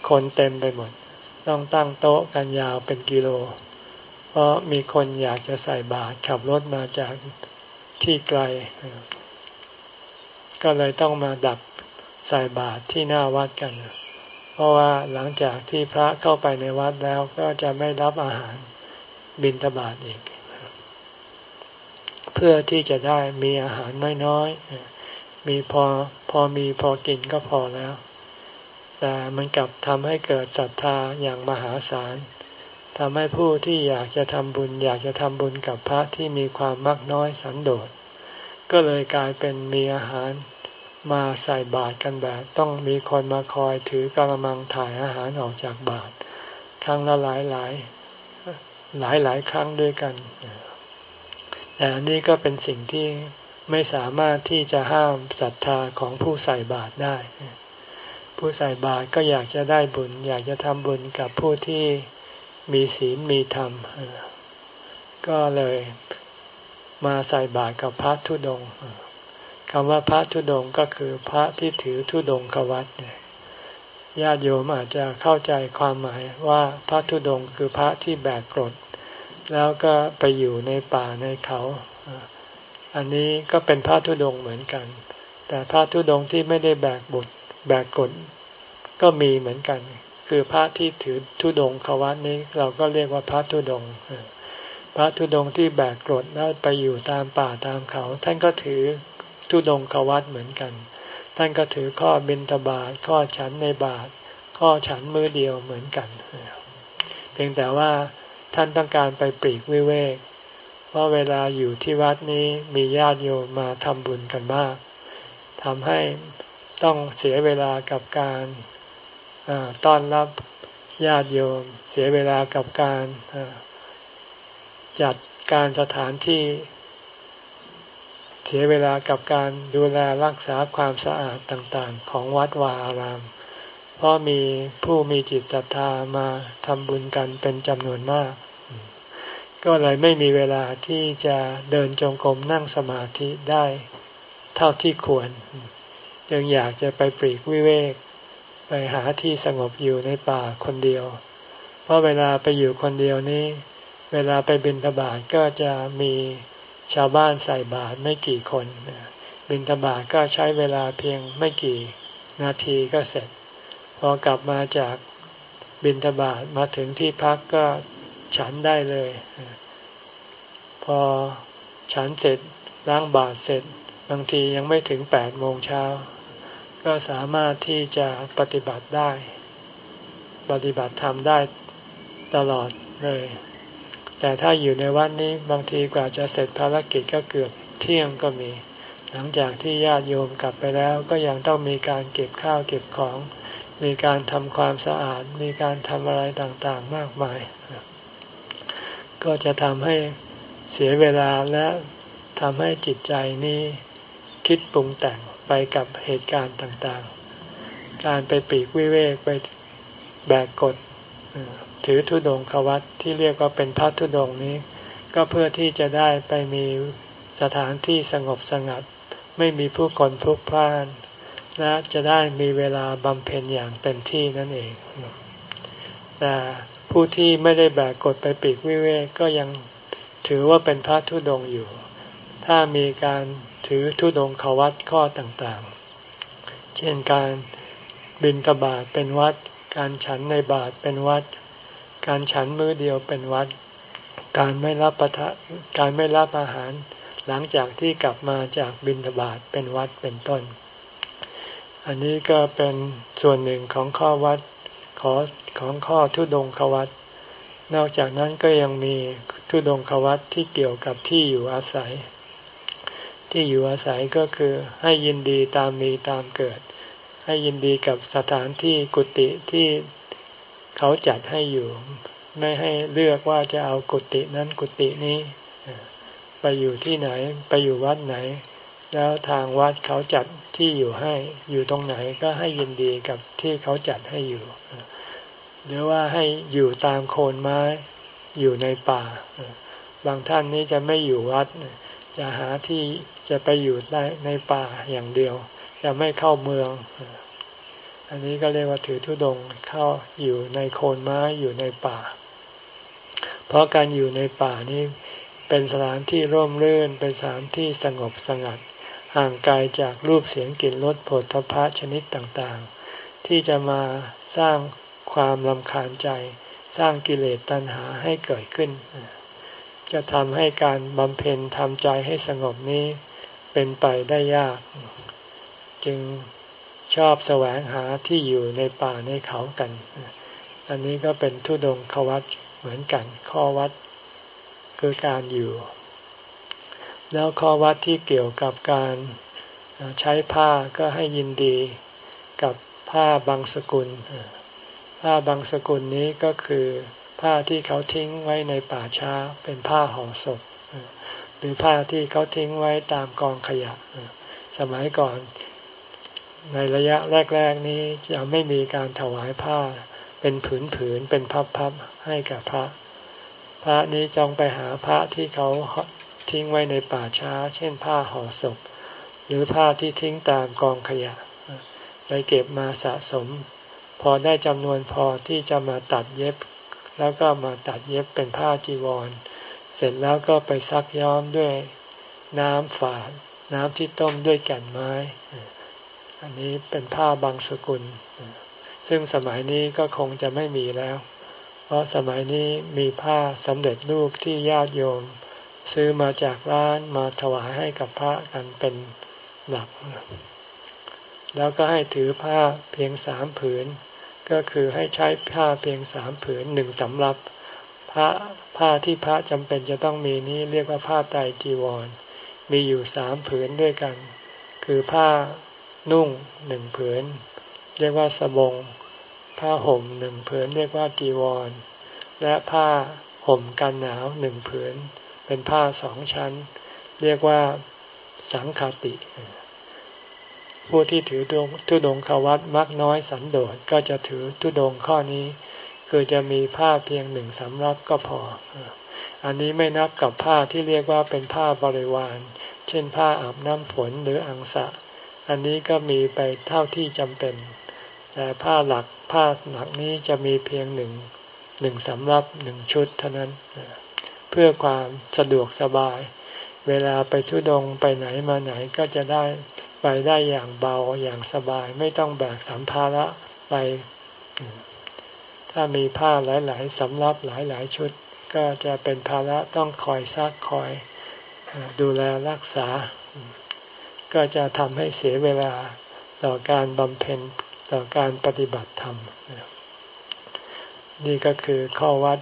คนเต็มไปหมด ต้องตั้งโต๊ะกันยาวเป็นกิโล เพราะมีคนอยากจะใส่บาตรขับรถมาจากที่ไกล ก็เลยต้องมาดักใส่บาตรที่หน้าวัดกัน เพราะว่าหลังจากที่พระเข้าไปในวัดแล้วก็จะไม่รับอาหารบิณฑบาตอีก เพื่อที่จะได้มีอาหารน้อยๆมีพอพอมีพอกินก็พอแล้ว แต่มันกลับทำให้เกิดศรัทธาอย่างมหาศาลทำให้ผู้ที่อยากจะทำบุญ อยากจะทำบุญกับพระที่มีความมักน้อยสันโดษก็เลยกลายเป็นมีอาหาร มาใส่บาตรกันแบบต้องมีคนมาคอยถือกระมังถ่ายอาหารออกจากบาตรครั้งละหลายหลายหลายหลายครั้งด้วยกัน แต่อันนี้ก็เป็นสิ่งที่ไม่สามารถที่จะห้ามศรัทธาของผู้ใส่บาตรได้ ผู้ใส่บาตรก็อยากจะได้บุญ อยากจะทำบุญกับผู้ที่มีศีลมีธรรม ก็เลยมาใส่บาตรกับพระธุดงค์ คำว่าพระธุดงก็คือพระที่ถือธุดงควัตญาติโยมอาจจะเข้าใจความหมายว่าพระธุดงคือพระที่แบกกรด แล้วก็ไปอยู่ในป่าในเขา อันนี้ก็เป็นพระธุดงเหมือนกัน แต่พระธุดงที่ไม่ได้แบกบุตรแบกกรดก็มีเหมือนกัน คือพระที่ถือธุดงควัตนี้เราก็เรียกว่าพระธุดงพระธุดงที่แบกกรดแล้วไปอยู่ตามป่าตามเขา ท่านก็ถือ ทุดงควัตเหมือนกัน ท่านก็ถือข้อบินตบาทข้อฉันในบาทข้อฉันมือเดียวเหมือนกัน เพียงแต่ว่าท่านต้องการไปปรีกวิเวกเพราะเวลาอยู่ที่วัดนี้มีญาติโยมมาทำบุญกันมากทำให้ต้องเสียเวลากับการต้อนรับญาติโยม เสียเวลากับการจัดการสถานที่ เสียเวลากับการดูแลรักษาความสะอาดต่างๆ ของวัดวาอาราม เพราะมีผู้มีจิตศรัทธามาทำบุญกันเป็นจำนวนมาก ก็เลยไม่มีเวลาที่จะเดินจงกรมนั่งสมาธิได้เท่าที่ควร จึงอยากจะไปปรีกวิเวก ไปหาที่สงบอยู่ในป่าคนเดียว เพราะเวลาไปอยู่คนเดียวนี้ เวลาไปบินทบาทก็จะมี ชาวบ้านใส่บาตรไม่กี่คน บินทบาทก็ใช้เวลาเพียงไม่กี่นาทีก็เสร็จ พอกลับมาจากบินทบาทมาถึงที่พักก็ฉันได้เลย พอฉันเสร็จล้างบาตรเสร็จ บางทียังไม่ถึงแปดโมงเช้า ก็สามารถที่จะปฏิบัติได้ ปฏิบัติทำได้ตลอดเลย แต่ถ้าอยู่ในวัดนี้บางทีกว่าจะเสร็จภารกิจก็เกือบเที่ยงก็มี หลังจากที่ญาติโยมกลับไปแล้วก็ยังต้องมีการเก็บข้าวเก็บของ มีการทำความสะอาด มีการทำอะไรต่างๆมากมาย ก็จะทำให้เสียเวลาและทำให้จิตใจนี้คิดปรุงแต่งไปกับเหตุการณ์ต่างๆ การไปปีกวิเวกไปแบกกด ถือธุดงควัตที่เรียกว่าเป็นพระธุดงนี้ ก็เพื่อที่จะได้ไปมีสถานที่สงบสงัด ไม่มีผู้คนพลุกพล่านและจะได้มีเวลาบำเพ็ญอย่างเต็มที่นั่นเอง แต่ผู้ที่ไม่ได้แบกกฎไปปีกวิเวกก็ยังถือว่าเป็นพระธุดงอยู่ ถ้ามีการถือธุดงขวัตข้อต่างๆ เช่นการบินตบาทเป็นวัด การฉันในบาทเป็นวัด การฉันมื้อเดียวเป็นวัด การไม่รับประทะการไม่รับอาหาร หลังจากที่กลับมาจากบินทบาทเป็นวัดเป็นต้น อันนี้ก็เป็นส่วนหนึ่งของข้อวัดขอของข้อทุดงขวัดนอกจากนั้นก็ยังมีทุดงควัตที่เกี่ยวกับที่อยู่อาศัย ที่อยู่อาศัยก็คือให้ยินดีตามมีตามเกิด ให้ยินดีกับสถานที่กุฏิที่ เขาจัดให้อยู่ ไม่ให้เลือกว่าจะเอากุฏินั้นกุฏินี้ไปอยู่ที่ไหนไปอยู่วัดไหน แล้วทางวัดเขาจัดที่อยู่ให้อยู่ตรงไหนก็ให้ยินดีกับที่เขาจัดให้อยู่ หรือว่าให้อยู่ตามโคนไม้อยู่ในป่า บางท่านนี้จะไม่อยู่วัด จะหาที่จะไปอยู่ในในป่าอย่างเดียว จะไม่เข้าเมือง อันนี้ก็เรียกว่าถือธุดงเข้าอยู่ในโคนไม้อยู่ในป่า เพราะการอยู่ในป่านี้เป็นสถานที่ร่มรื่นเป็นสถานที่สงบสงัด ห่างไกลจากรูปเสียงกลิ่นรสผลทพะชนิดต่างๆ ที่จะมาสร้างความลำคาญใจ สร้างกิเลสตัณหาให้เกิดขึ้น จะทำให้การบำเพ็ญทำใจให้สงบนี้เป็นไปได้ยาก จึง ชอบแสวงหาที่อยู่ในป่าในเขากัน อันนี้ก็เป็นทุดงควัตเหมือนกัน ข้อวัดคือการอยู่ แล้วข้อวัดที่เกี่ยวกับการใช้ผ้าก็ให้ยินดีกับผ้าบางสกุล ผ้าบางสกุลนี้ก็คือผ้าที่เขาทิ้งไว้ในป่าช้าเป็นผ้าห่อศพหรือผ้าที่เขาทิ้งไว้ตามกองขยะ สมัยก่อน ในระยะแรก ๆนี้จะไม่มีการถวายผ้า เป็นผืนๆเป็นพับๆให้กับพระ พระนี้จองไปหาพระที่เขาทิ้งไว้ในป่าช้า เช่นผ้าห่อศพ หรือผ้าที่ทิ้งตามกองขยะ ไปเก็บมาสะสม พอได้จำนวนพอที่จะมาตัดเย็บ แล้วก็มาตัดเย็บเป็นผ้าจีวร เสร็จแล้วก็ไปซักย้อมด้วยน้ำฝาด น้ำที่ต้มด้วยแก่นไม้ อันนี้เป็นผ้าบางสกุล ซึ่งสมัยนี้ก็คงจะไม่มีแล้ว เพราะสมัยนี้มีผ้าสำเร็จรูปที่ญาติโยม ซื้อมาจากร้านมาถวายให้กับพระกันเป็นหลัก แล้วก็ให้ถือผ้าเพียงสามผืน ก็คือให้ใช้ผ้าเพียงสามผืนหนึ่งสำรับผ้าผ้าที่พระจำเป็นจะต้องมีนี้เรียกว่าผ้าไตจีวร มีอยู่สามผืนด้วยกัน คือผ้า นุ่งหนึ่งผืน เรียกว่าสบง ผ้าห่มหนึ่งผืน เรียกว่าจีวร และผ้าห่มกันหนาวหนึ่งผืน เป็นผ้าสองชั้น เรียกว่าสังคติ ผู้ที่ถือดงทุดงควัตมักน้อยสันโดษก็จะถือทุดงข้อนี้ คือจะมีผ้าเพียงหนึ่งสำรับก็พอ อันนี้ไม่นับกับผ้าที่เรียกว่าเป็นผ้าบริวาร เช่นผ้าอาบน้ำฝนหรืออังสะ อันนี้ก็มีไปเท่าที่จำเป็น แต่ผ้าหลักผ้าหลักนี้จะมีเพียงหนึ่งหนึ่งสำรับหนึ่งชุดเท่านั้น เพื่อความสะดวกสบาย เวลาไปทุดงไปไหนมาไหนก็จะได้ไปได้อย่างเบาอย่างสบายไม่ต้องแบกสัมภาระไป ถ้ามีผ้าหลาย ๆสำรับหลาย ๆ ชุด ก็จะเป็นภาระต้องคอยซักคอยดูแลรักษา ก็จะทำให้เสียเวลาต่อการบำเพ็ญต่อการปฏิบัติธรรม นี่ก็คือข้อวัด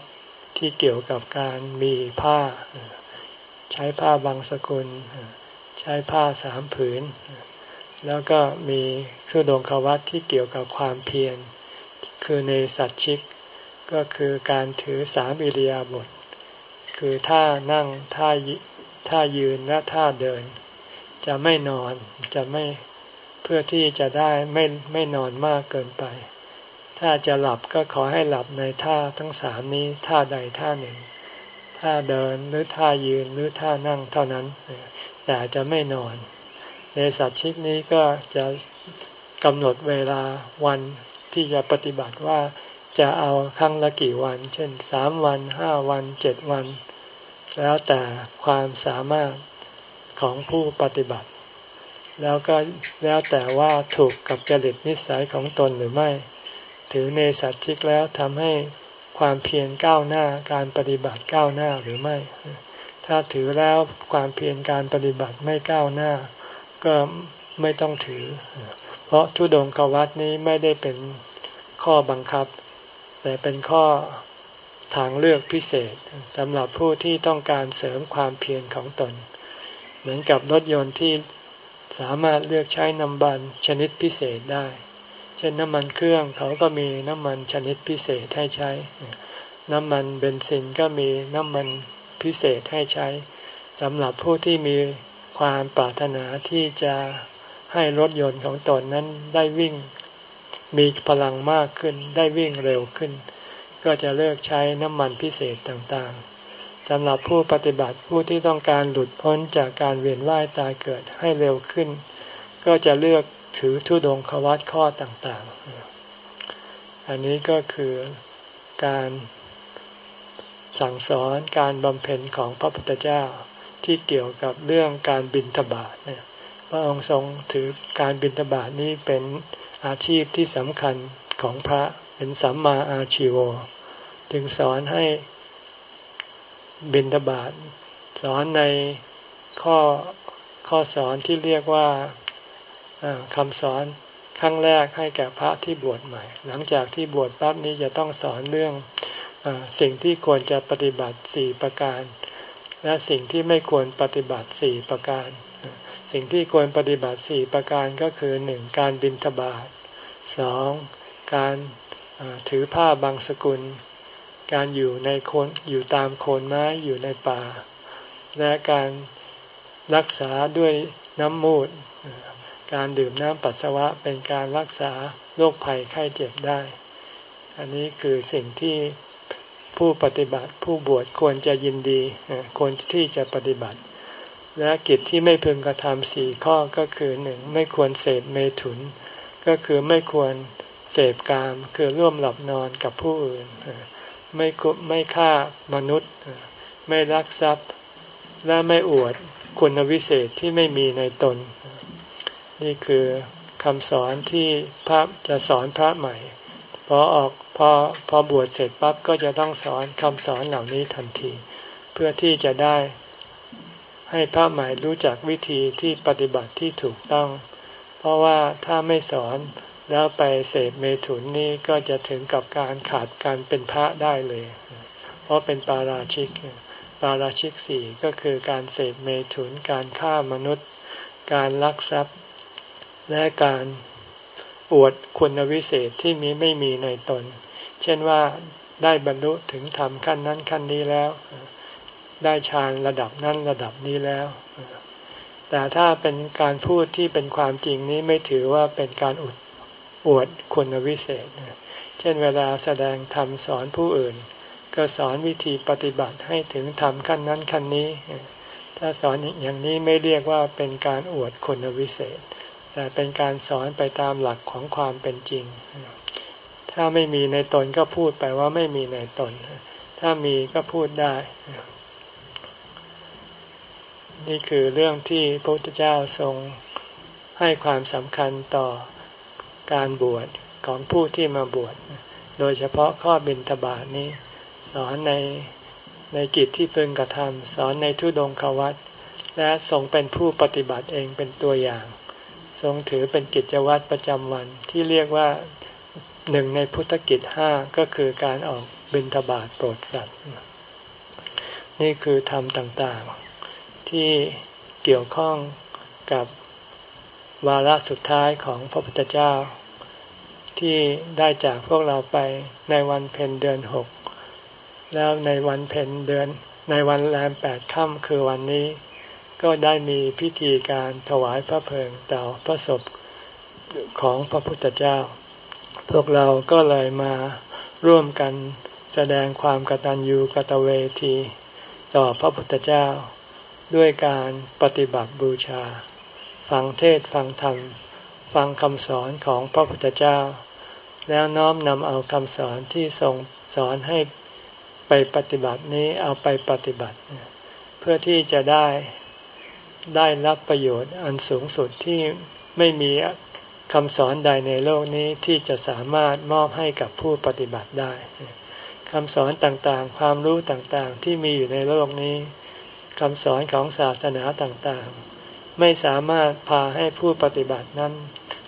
ที่เกี่ยวกับการมีผ้า ใช้ผ้าบางสกุล ใช้ผ้าสามผืน แล้วก็มีคืองดงควัตที่เกี่ยวกับความเพียร คือในสัตชิก ก็คือการถือสามอิริยาบถคือท่านั่งท่าท่ายืนและท่าเดิน จะไม่นอนจะไม่เพื่อที่จะได้ไม่ไม่นอนมากเกินไป ถ้าจะหลับก็ขอให้หลับในท่าทั้งสามนี้ท่าใดท่าหนึ่ง ท่าเดินหรือท่ายืนหรือท่านั่งเท่านั้นแต่จะไม่นอนในสัตว์ชิกนี้ก็จะกำหนดเวลาวันที่จะปฏิบัติว่าจะเอาครั้งละกี่วัน เช่นสามวันห้าวันเจ็ดวัน แล้วแต่ความสามารถ ของผู้ปฏิบัติ แล้วก็แล้วแต่ว่าถูกกับจริตนิสัยของตนหรือไม่ ถือในสัตว์ชิกแล้วทำให้ความเพียรก้าวหน้าการปฏิบัติก้าวหน้าหรือไม่ ถ้าถือแล้วความเพียรการปฏิบัติไม่ก้าวหน้า ก็ไม่ต้องถือ เพราะทุดงกวัดนี้ไม่ได้เป็นข้อบังคับ แต่เป็นข้อทางเลือกพิเศษสำหรับผู้ที่ต้องการเสริมความเพียรของตน เหมือนกับรถยนต์ที่สามารถเลือกใช้น้ำมันชนิดพิเศษได้ เช่นน้ำมันเครื่องเขาก็มีน้ำมันชนิดพิเศษให้ใช้ น้ำมันเบนซินก็มีน้ำมันพิเศษให้ใช้สำหรับผู้ที่มีความปรารถนาที่จะให้รถยนต์ของตนนั้นได้วิ่งมีพลังมากขึ้นได้วิ่งเร็วขึ้น ก็จะเลือกใช้น้ำมันพิเศษต่างๆ สำหรับผู้ปฏิบัติผู้ที่ต้องการหลุดพ้นจากการเวียนว่ายตายเกิดให้เร็วขึ้น ก็จะเลือกถือทุดงควัตข้อต่างๆ อันนี้ก็คือการสั่งสอนการบำเพ็ญของพระพุทธเจ้าที่เกี่ยวกับเรื่องการบินทบาทเนี่ยพระองค์ทรงถือการบินทบาทนี้เป็นอาชีพที่สำคัญของพระเป็นสัมมาอาชีวจึงสอนให้ บินทบาทสอนในข้อข้อสอนที่เรียกว่าคำสอนครั้งแรกให้แก่พระที่บวชใหม่ หลังจากที่บวชปั๊บนี้จะต้องสอนเรื่องอสิ่งที่ควรจะปฏิบัติสี่ประการ และสิ่งที่ไม่ควรปฏิบัติสี่ประการ สิ่งที่ควรปฏิบัติสี่ประการก็คือหนึ่งการบินทบาทสองการถือผ้าบางสกุล การอยู่ในโคนอยู่ตามโคนไม้อยู่ในป่า และการรักษาด้วยน้ำมูด การดื่มน้ำปัสสาวะเป็นการรักษาโรคภัยไข้เจ็บได้ อันนี้คือสิ่งที่ผู้ปฏิบัติผู้บวชควรจะยินดีควรที่จะปฏิบัติ และกิจที่ไม่พึงกระทำสี่ข้อก็คือหนึ่งไม่ควรเสพเมถุน ก็คือไม่ควรเสพกามคือร่วมหลับนอนกับผู้อื่น ไม่ไม่ฆ่ามนุษย์ ไม่ลักทรัพย์ และไม่อวดคุณวิเศษที่ไม่มีในตน นี่คือคำสอนที่พระจะสอนพระใหม่ พอออกพอพอบวชเสร็จปั๊บก็จะต้องสอนคำสอนเหล่านี้ทันที เพื่อที่จะได้ให้พระใหม่รู้จักวิธีที่ปฏิบัติที่ถูกต้อง เพราะว่าถ้าไม่สอน แล้วไปเสพเมถุนนี่ก็จะถึงกับการขาดการเป็นพระได้เลย เพราะเป็นปาราชิก ปาราชิกสี่ก็คือการเสพเมถุน การฆ่ามนุษย์ การลักทรัพย์ และการอวดคุณวิเศษที่มีไม่มีในตน เช่นว่าได้บรรลุถึงธรรมขั้นนั้นขั้นนี้แล้ว ได้ฌานระดับนั้นระดับนี้แล้ว แต่ถ้าเป็นการพูดที่เป็นความจริงนี้ไม่ถือว่าเป็นการอุด อวดคุณวิเศษ เช่นเวลาแสดงธรรมสอนผู้อื่น ก็สอนวิธีปฏิบัติให้ถึงธรรมขั้นนั้นขั้นนี้ ถ้าสอนอย่างนี้ไม่เรียกว่าเป็นการอวดคุณวิเศษ แต่เป็นการสอนไปตามหลักของความเป็นจริง ถ้าไม่มีในตนก็พูดไปว่าไม่มีในตน ถ้ามีก็พูดได้ นี่คือเรื่องที่พระพุทธเจ้าทรงให้ความสำคัญต่อ การบวชของผู้ที่มาบวช โดยเฉพาะข้อบิณฑบาตนี้ สอนในในกิจที่พึงกระทำสอนในทุดงควัตและทรงเป็นผู้ปฏิบัติเองเป็นตัวอย่าง ทรงถือเป็นกิจวัตรประจำวันที่เรียกว่าหนึ่งในพุทธกิจห้าก็คือการออกบิณฑบาตโปรดสัตว์ นี่คือธรรมต่างๆ ที่เกี่ยวข้องกับ วาระสุดท้ายของพระพุทธเจ้า ที่ได้จากพวกเราไปในวันเพ็ญเดือนหกแล้วในวันเพ็ญเดือน ในวันแรมแปดค่ำคือวันนี้ ก็ได้มีพิธีการถวายพระเพลิงต่อพระศพของพระพุทธเจ้า พวกเราก็เลยมาร่วมกันแสดงความกตัญญูกตเวที ต่อพระพุทธเจ้า ด้วยการปฏิบัติบูชา ฟังเทศฟังธรรม ฟังคำสอนของพระพุทธเจ้า แล้วน้อมนำเอาคำสอนที่ทรงสอนให้ไปปฏิบัตินี้เอาไปปฏิบัติ เพื่อที่จะได้ได้รับประโยชน์อันสูงสุดที่ไม่มีคำสอนใดในโลกนี้ที่จะสามารถมอบให้กับผู้ปฏิบัติได้คำสอนต่างๆ ความรู้ต่างๆ ที่มีอยู่ในโลกนี้คำสอนของศาสนาต่างๆ ไม่สามารถพาให้ผู้ปฏิบัตินั้น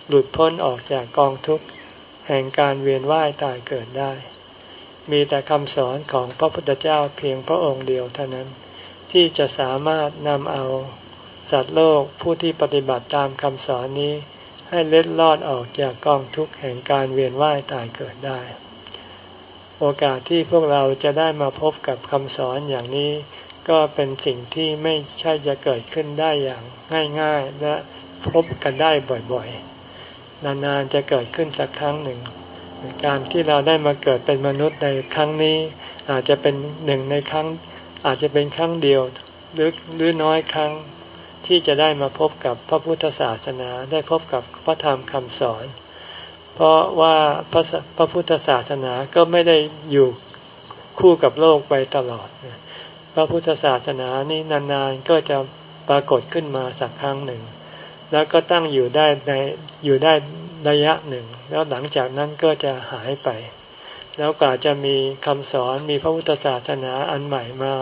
หลุดพ้นออกจากกองทุกข์ แห่งการเวียนว่ายตายเกิดได้ มีแต่คำสอนของพระพุทธเจ้าเพียงพระองค์เดียวเท่านั้น ที่จะสามารถนำเอาสัตว์โลกผู้ที่ปฏิบัติตามคำสอนนี้ ให้เล็ดลอดออกจากกองทุกข์แห่งการเวียนว่ายตายเกิดได้ โอกาสที่พวกเราจะได้มาพบกับคำสอนอย่างนี้ ก็เป็นสิ่งที่ไม่ใช่จะเกิดขึ้นได้อย่างง่ายๆ และพบกันได้บ่อยๆ นานๆจะเกิดขึ้นสักครั้งหนึ่ง การที่เราได้มาเกิดเป็นมนุษย์ในครั้งนี้ อาจจะเป็นหนึ่งในครั้ง อาจจะเป็นครั้งเดียวหรือหรือน้อยครั้งที่จะได้มาพบกับพระพุทธศาสนาได้พบกับพระธรรมคำสอน เพราะว่าพระพระพุทธศาสนาก็ไม่ได้อยู่คู่กับโลกไปตลอด พระพุทธศาสนานี้นานๆก็จะปรากฏขึ้นมาสักครั้งหนึ่ง แล้วก็ตั้งอยู่ได้ในอยู่ได้ระยะหนึ่ง แล้วหลังจากนั้นก็จะหายไป แล้วก็จะมีคำสอนมีพระพุทธศาสนาอันใหม่มา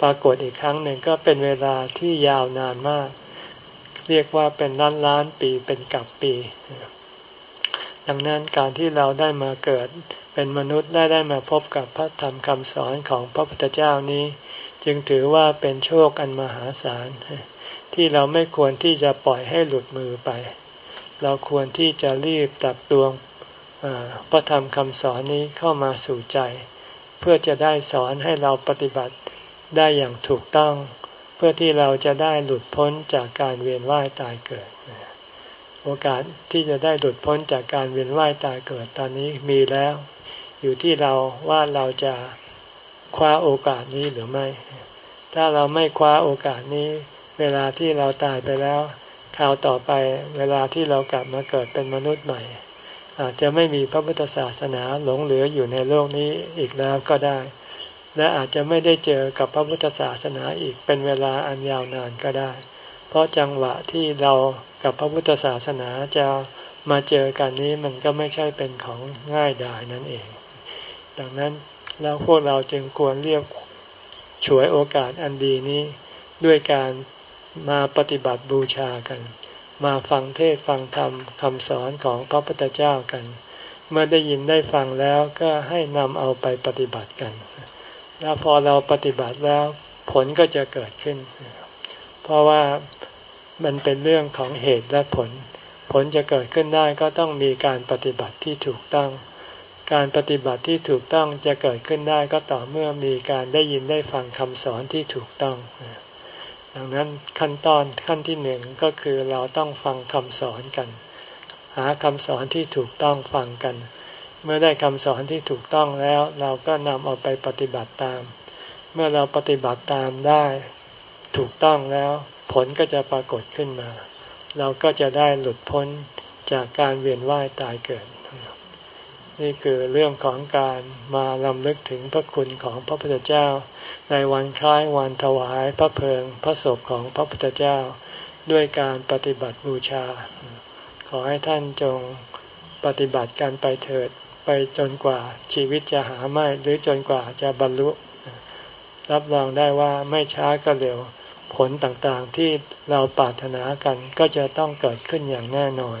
ปรากฏอีกครั้งหนึ่งก็เป็นเวลาที่ยาวนานมาก เรียกว่าเป็นล้านล้านปีเป็นกับปี ดังนั้นการที่เราได้มาเกิดเป็นมนุษย์ได้ได้มาพบกับพระธรรมคำสอนของพระพุทธเจ้านี้ จึงถือว่าเป็นโชคอันมหาศาล ที่เราไม่ควรที่จะปล่อยให้หลุดมือไป เราควรที่จะรีบตักตวงพระธรรมคำสอนนี้เข้ามาสู่ใจ เพื่อจะได้สอนให้เราปฏิบัติได้อย่างถูกต้อง เพื่อที่เราจะได้หลุดพ้นจากการเวียนว่ายตายเกิด โอกาสที่จะได้หลุดพ้นจากการเวียนว่ายตายเกิดตอนนี้มีแล้ว อยู่ที่เราว่าเราจะ คว้าโอกาสนี้หรือไม่ ถ้าเราไม่คว้าโอกาสนี้ เวลาที่เราตายไปแล้วคราวต่อไปเวลาที่เรากลับมาเกิดเป็นมนุษย์ใหม่ อาจจะไม่มีพระพุทธศาสนาหลงเหลืออยู่ในโลกนี้อีกแล้วก็ได้ และอาจจะไม่ได้เจอกับพระพุทธศาสนาอีกเป็นเวลาอันยาวนานก็ได้ เพราะจังหวะที่เรากับพระพุทธศาสนาจะมาเจอกันนี้มันก็ไม่ใช่เป็นของง่ายดายนั่นเอง ดังนั้น เราพวกเราจึงควรเรียกฉวยโอกาสอันดีนี้ ด้วยการมาปฏิบัติบูชากัน มาฟังเทศฟังธรรมคำสอนของพระพุทธเจ้ากัน เมื่อได้ยินได้ฟังแล้วก็ให้นำเอาไปปฏิบัติกัน แล้วพอเราปฏิบัติแล้วผลก็จะเกิดขึ้น เพราะว่ามันเป็นเรื่องของเหตุและผล ผลจะเกิดขึ้นได้ก็ต้องมีการปฏิบัติที่ถูกต้อง การปฏิบัติที่ถูกต้องจะเกิดขึ้นได้ก็ต่อเมื่อมีการได้ยินได้ฟังคำสอนที่ถูกต้อง ดังนั้นขั้นตอนขั้นที่หนึ่งก็คือเราต้องฟังคำสอนกัน หาคำสอนที่ถูกต้องฟังกัน เมื่อได้คำสอนที่ถูกต้องแล้ว เราก็นำเอาไปปฏิบัติตาม เมื่อเราปฏิบัติตามได้ถูกต้องแล้ว ผลก็จะปรากฏขึ้นมา เราก็จะได้หลุดพ้นจากการเวียนว่ายตายเกิด นี่คือเรื่องของการมาลำลึกถึงพระคุณของพระพุทธเจ้า ในวันคล้ายวันถวายพระเพลิงพระศพของพระพุทธเจ้า ด้วยการปฏิบัติบูชา ขอให้ท่านจงปฏิบัติการไปเถิดไปจนกว่าชีวิตจะหาไม่หรือจนกว่าจะบรรลุ รับรองได้ว่าไม่ช้าก็เร็วผลต่างๆที่เราปรารถนากันก็จะต้องเกิดขึ้นอย่างแน่นอน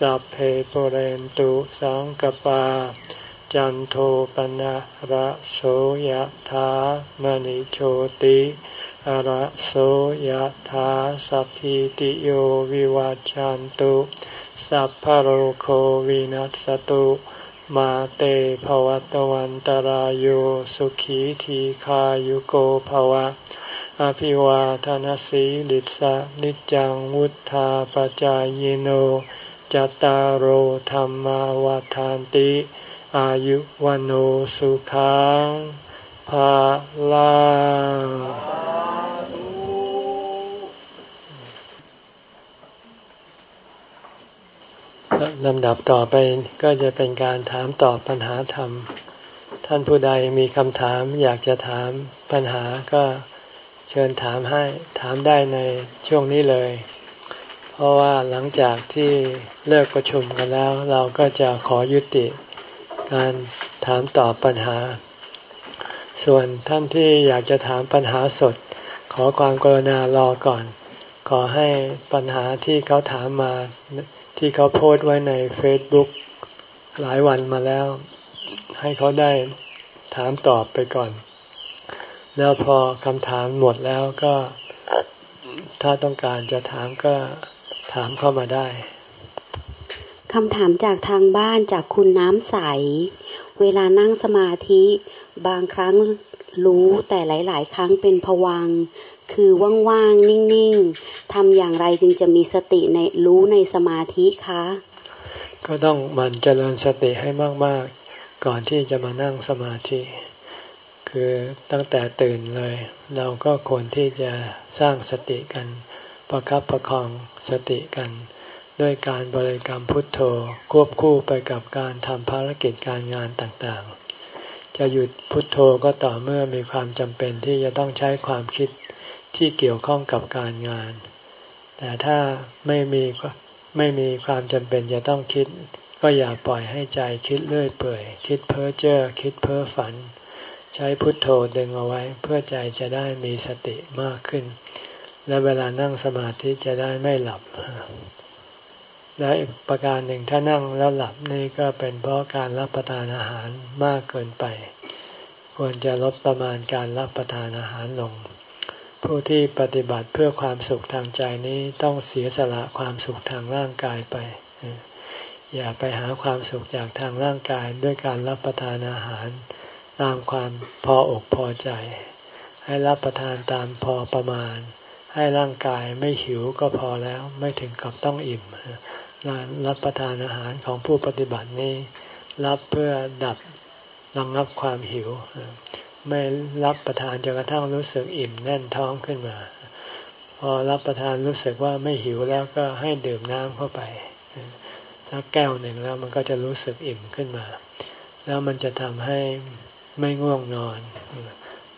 สัพเพปเรนตุสังกปา จันโทปนะระโสยธามณิโชติระโสยธาสัพพิติโยวิวัจจันตุสัพพโรโควินัสตุ มาเตภวัตวันตารโยสุขีทีขายุโกภวะ อภิวาทนสีลิสะนิจังวุธาปจายโน จตารโหธรรมวาทานติ อายุวันโอสุขังภาลาลำดับต่อไปก็จะเป็นการถามตอบปัญหาธรรม ท่านผู้ใดมีคำถามอยากจะถามปัญหาก็เชิญถามให้ถามได้ในช่วงนี้เลย ราะว่าหลังจากที่เลิกประชุมกันแล้ว เราก็จะขอยุติการถามตอบปัญหา ส่วนท่านที่อยากจะถามปัญหาสด ขอความกรุณารอก่อน ขอให้ปัญหาที่เขาถามมาที่เขาโพสต์ไว้ใน Facebook หลายวันมาแล้ว ให้เขาได้ถามตอบไปก่อน แล้วพอคำถามหมดแล้วก็ ถ้าต้องการจะถามก็ ถามเข้ามาได้คำถามจากทางบ้านจากคุณน้ำใส เวลานั่งสมาธิบางครั้งรู้แต่หลาย ๆ ครั้งเป็นผวัง คือว่างๆ นิ่ง ๆ ทำอย่างไรจึงจะมีสติในรู้ในสมาธิคะ ก็ต้องมันเจริญสติให้มาก ๆ ก่อนที่จะมานั่งสมาธิ คือตั้งแต่ตื่นเลย เราก็ควรที่จะสร้างสติกันประคับประคอง สติกัน ด้วยการบริกรรมพุทโธควบคู่ไปกับการทำภารกิจการงานต่างๆ จะหยุดพุทโธก็ต่อเมื่อมีความจำเป็นที่จะต้องใช้ความคิดที่เกี่ยวข้องกับการงาน แต่ถ้าไม่มีไม่มีความจำเป็นจะต้องคิด ก็อย่าปล่อยให้ใจคิดเลื่อยเปื่อย คิดเพ้อเจ้อคิดเพ้อฝัน ใช้พุทโธดึงเอาไว้เพื่อใจจะได้มีสติมากขึ้น และเวลานั่งสมาธิจะได้ไม่หลับ และอีกประการหนึ่งถ้านั่งแล้วหลับนี่ก็เป็นเพราะการรับประทานอาหารมากเกินไป ควรจะลดประมาณการรับประทานอาหารลง ผู้ที่ปฏิบัติเพื่อความสุขทางใจนี้ต้องเสียสละความสุขทางร่างกายไป อย่าไปหาความสุขจากทางร่างกายด้วยการรับประทานอาหาร ตามความพออกพอใจ ให้รับประทานตามพอประมาณ ให้ร่างกายไม่หิวก็พอแล้วไม่ถึงกับต้องอิ่มการรับประทานอาหารของผู้ปฏิบัตินี้ รับเพื่อดับระงับความหิว ไม่รับประทานจนกระทั่งรู้สึกอิ่มแน่นท้องขึ้นมา พอรับประทานรู้สึกว่าไม่หิวแล้วก็ให้ดื่มน้ำเข้าไปสักแก้วหนึ่งแล้วมันก็จะรู้สึกอิ่มขึ้นมา แล้วมันจะทำให้ไม่ง่วงนอน